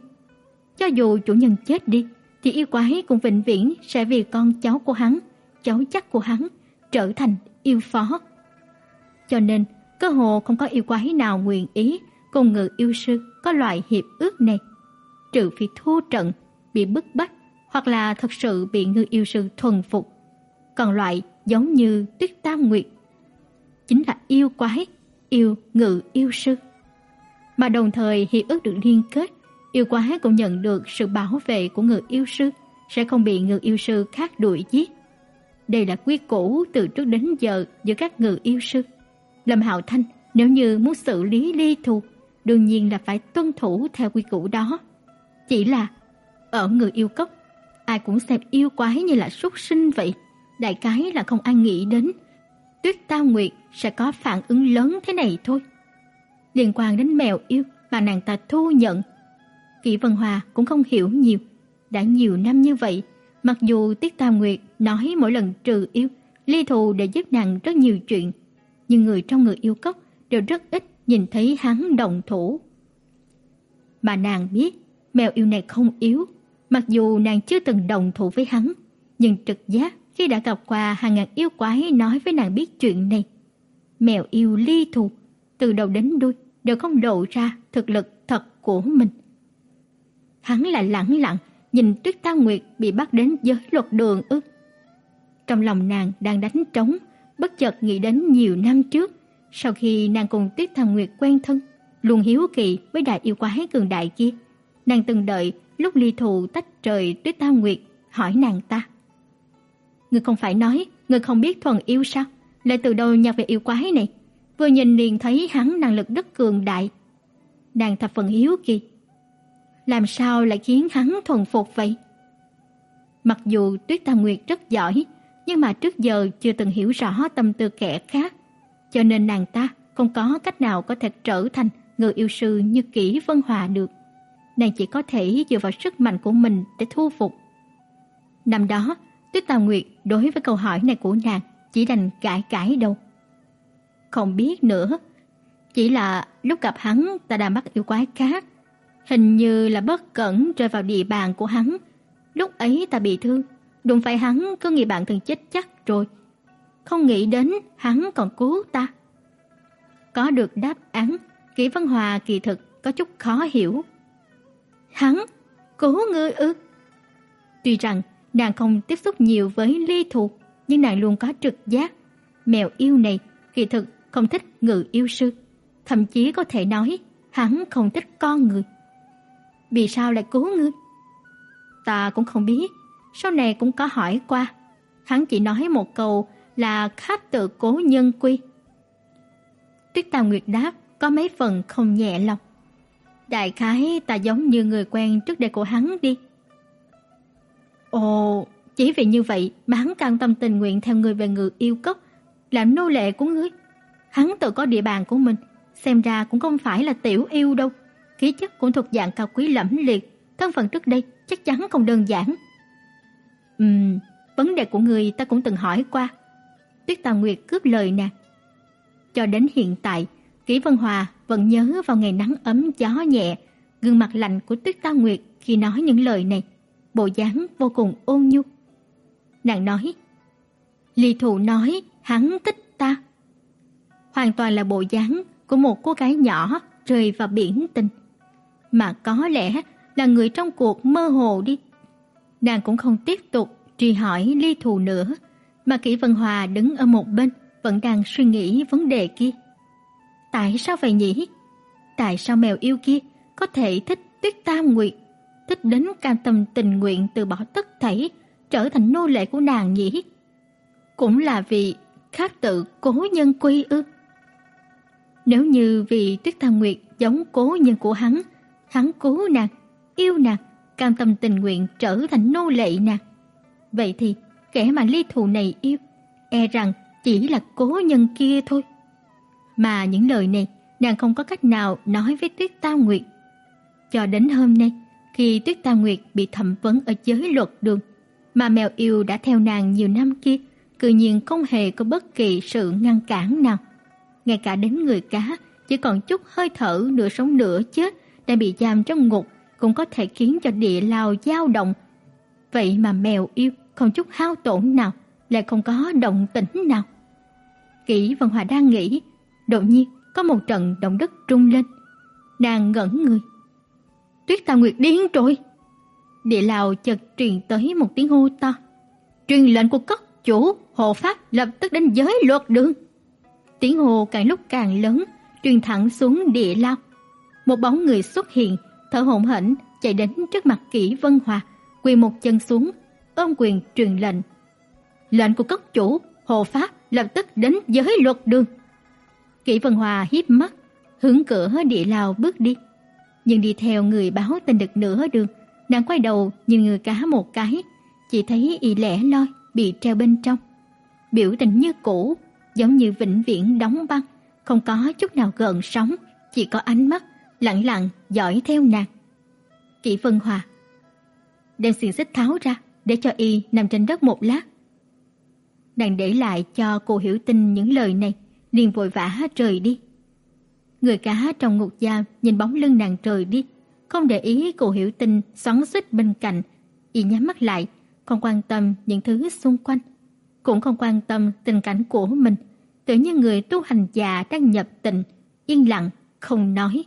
Cho dù chủ nhân chết đi, thì yêu quái cũng vĩnh viễn sẽ vì con cháu của hắn, cháu chắc của hắn trở thành yêu phó. Cho nên, cơ hồ không có yêu quái nào nguyện ý cùng người yêu sư có loại hiệp ước này, trừ phi thua trận, bị bức bách hoặc là thật sự bị người yêu sư thuần phục. Còn loại giống như Tuyết Tam Nguyệt chính là yêu quái, yêu ngự yêu sư. Mà đồng thời hiệp ước được liên kết, yêu quái cũng nhận được sự bảo vệ của người yêu sư, sẽ không bị người yêu sư khác đuổi giết. Đây là quy củ từ trước đến giờ giữa các người yêu sư. Lâm Hạo Thanh nếu như muốn xử lý ly thù, đương nhiên là phải tuân thủ theo quy củ đó. Chỉ là ở người yêu cốc, ai cũng xem yêu quái như là súc sinh vậy đại cái là không ai nghĩ đến Tuyết Tao Nguyệt sẽ có phản ứng lớn thế này thôi. Liên quan đến mèo yêu mà nàng ta thu nhận, Kỷ Vân Hòa cũng không hiểu nhiều, đã nhiều năm như vậy, mặc dù Tuyết Tam Nguyệt nói mỗi lần trừ yêu, ly thù để giúp nàng rất nhiều chuyện, nhưng người trong người yêu cốc đều rất ít nhìn thấy hắn đồng thủ. Mà nàng biết, mèo yêu này không yếu, mặc dù nàng chưa từng đồng thủ với hắn, nhưng trực giác khi đã gặp qua hàng ngàn yêu quái nói với nàng biết chuyện này. Mèo yêu ly thù, từ đầu đến đuôi đều không lộ ra thực lực thật của mình. Hắn lại lẳng lặng nhìn Tuyết Tam Nguyệt bị bắt đến giới luật đường ư? Trong lòng nàng đang đánh trống, bất chợt nghĩ đến nhiều năm trước, sau khi nàng cùng Tuyết Tam Nguyệt quen thân, luôn hiếu kỳ với đại yêu quái cường đại kia, nàng từng đợi lúc ly thù tách trời Tuyết Tam Nguyệt hỏi nàng ta. Ngươi không phải nói ngươi không biết thuần yêu sao? Lại từ đâu nhặt về yêu quái này? Vừa nhìn liền thấy hắn năng lực rất cường đại. Nàng thập phần hiếu kỳ. Làm sao lại khiến hắn thuần phục vậy? Mặc dù Tuyết Tam Nguyệt rất giỏi, nhưng mà trước giờ chưa từng hiểu rõ tâm tư kẻ khác, cho nên nàng ta không có cách nào có thể trở thành người yêu sư như Kỷ Vân Hòa được. Nàng chỉ có thể dựa vào sức mạnh của mình để thu phục. Năm đó, Tuyết Tà Nguyệt đối với câu hỏi này của nàng chỉ đành cãi cãi đầu. Không biết nữa, chỉ là lúc gặp hắn ta đã bắt yêu quái khác, hình như là bất cẩn rơi vào địa bàn của hắn. Lúc ấy ta bị thương, đụng phải hắn cứ nghĩ bạn thân chết chắc rồi. Không nghĩ đến hắn còn cứu ta. Có được đáp án, Kỷ Văn Hòa kỳ thực có chút khó hiểu. Hắn cứu ngươi ư? Tuy rằng nàng không tiếp xúc nhiều với ly thuộc nhưng nàng luôn có trực giác. Mèo yêu này kỳ thực không thích ngự yêu sư, thậm chí có thể nói hắn không thích con người. Vì sao lại cứu ngươi? Ta cũng không biết, sau này cũng có hỏi qua. Hắn chỉ nói một câu là khát tự cố nhân quy. Tuyết tào Nguyệt đáp có mấy phần không nhẹ lòng. Đại khái ta giống như người quen trước đây của hắn đi. Ồ, chỉ vì như vậy mà hắn cam tâm tình nguyện theo người về ngự yêu cốc, làm nô lệ của ngươi. Hắn tự có địa bàn của mình, xem ra cũng không phải là tiểu yêu đâu. Khí chất cũng thuộc dạng cao quý lẫm liệt, thân phận trước đây chắc chắn không đơn giản. Ừm, vấn đề của người ta cũng từng hỏi qua. Tuyết Tà Nguyệt cướp lời nàng. Cho đến hiện tại, Kỷ Vân Hòa vẫn nhớ vào ngày nắng ấm gió nhẹ, gương mặt lạnh của Tuyết Tà Nguyệt khi nói những lời này, bộ dáng vô cùng ôn nhu. Nàng nói: "Ly Thụ nói hắn thích ta." Hoàn toàn là bộ dáng của một cô gái nhỏ rơi vào biển tình, mà có lẽ là người trong cuộc mơ hồ đi. Nàng cũng không tiếp tục truy hỏi Ly Thù nữa, mà Kỷ Vân Hòa đứng ở một bên vẫn đang suy nghĩ vấn đề kia. Tại sao vậy nhỉ? Tại sao mèo yêu kia có thể thích Tuyết Tam Nguyệt, thích đến cam tâm tình nguyện từ bỏ tất thảy, trở thành nô lệ của nàng nhỉ? Cũng là vì khác tự cố nhân quy ư? Nếu như vì Tuyết Tam Nguyệt giống cố nhân của hắn, hắn cứu nàng, yêu nàng, cam tâm tình nguyện trở thành nô lệ nàng. Vậy thì kẻ mà ly thù này yêu, e rằng chỉ là cố nhân kia thôi. Mà những lời này nàng không có cách nào nói với Tuyết Tam Nguyệt. Cho đến hôm nay, khi Tuyết Tam Nguyệt bị thẩm vấn ở giới luật đường, mà mèo yêu đã theo nàng nhiều năm kia, cư nhiên không hề có bất kỳ sự ngăn cản nào. Ngay cả đến người cá, chỉ còn chút hơi thở nửa sống nửa chết đang bị giam trong ngục cũng có thể khiến cho địa lao dao động. Vậy mà mèo yêu không chút hao tổn nào, lại không có động tĩnh nào. Kỷ Vân Hòa đang nghĩ, đột nhiên có một trận động đất trung lên. Nàng ngẩn người. Tuyết Tà Nguyệt điên rồi. Địa Lào chợt truyền tới một tiếng hô to. Truyền lệnh của cấp chủ hộ pháp lập tức đến giới luật đường. Tiếng hô càng lúc càng lớn, truyền thẳng xuống địa lao. Một bóng người xuất hiện, thở hổn hển chạy đến trước mặt Kỷ Vân Hòa, quỳ một chân xuống, ôm quyền truyền lệnh. Lệnh của cấp chủ, hộ pháp lập tức đến giới luật đường. Kỷ Vân Hòa hiếp mắt, hướng cửa địa lao bước đi. Nhưng đi theo người báo tin được nửa đường, nàng quay đầu nhìn người cá một cái, chỉ thấy y lẻ loi bị treo bên trong. Biểu tình như cũ, giống như vĩnh viễn đóng băng, không có chút nào gợn sóng, chỉ có ánh mắt lặng lặng dõi theo nàng. Kỷ Vân Hòa đem xiềng xích tháo ra để cho y nằm trên đất một lát. Nàng để lại cho cô hiểu tin những lời này, liền vội vã rời đi. Người cá trong ngục giam nhìn bóng lưng nàng trời đi, không để ý cô hiểu tin xoắn xích bên cạnh, y nhắm mắt lại, không quan tâm những thứ xung quanh, cũng không quan tâm tình cảnh của mình, tự như người tu hành già đang nhập tịnh, yên lặng không nói.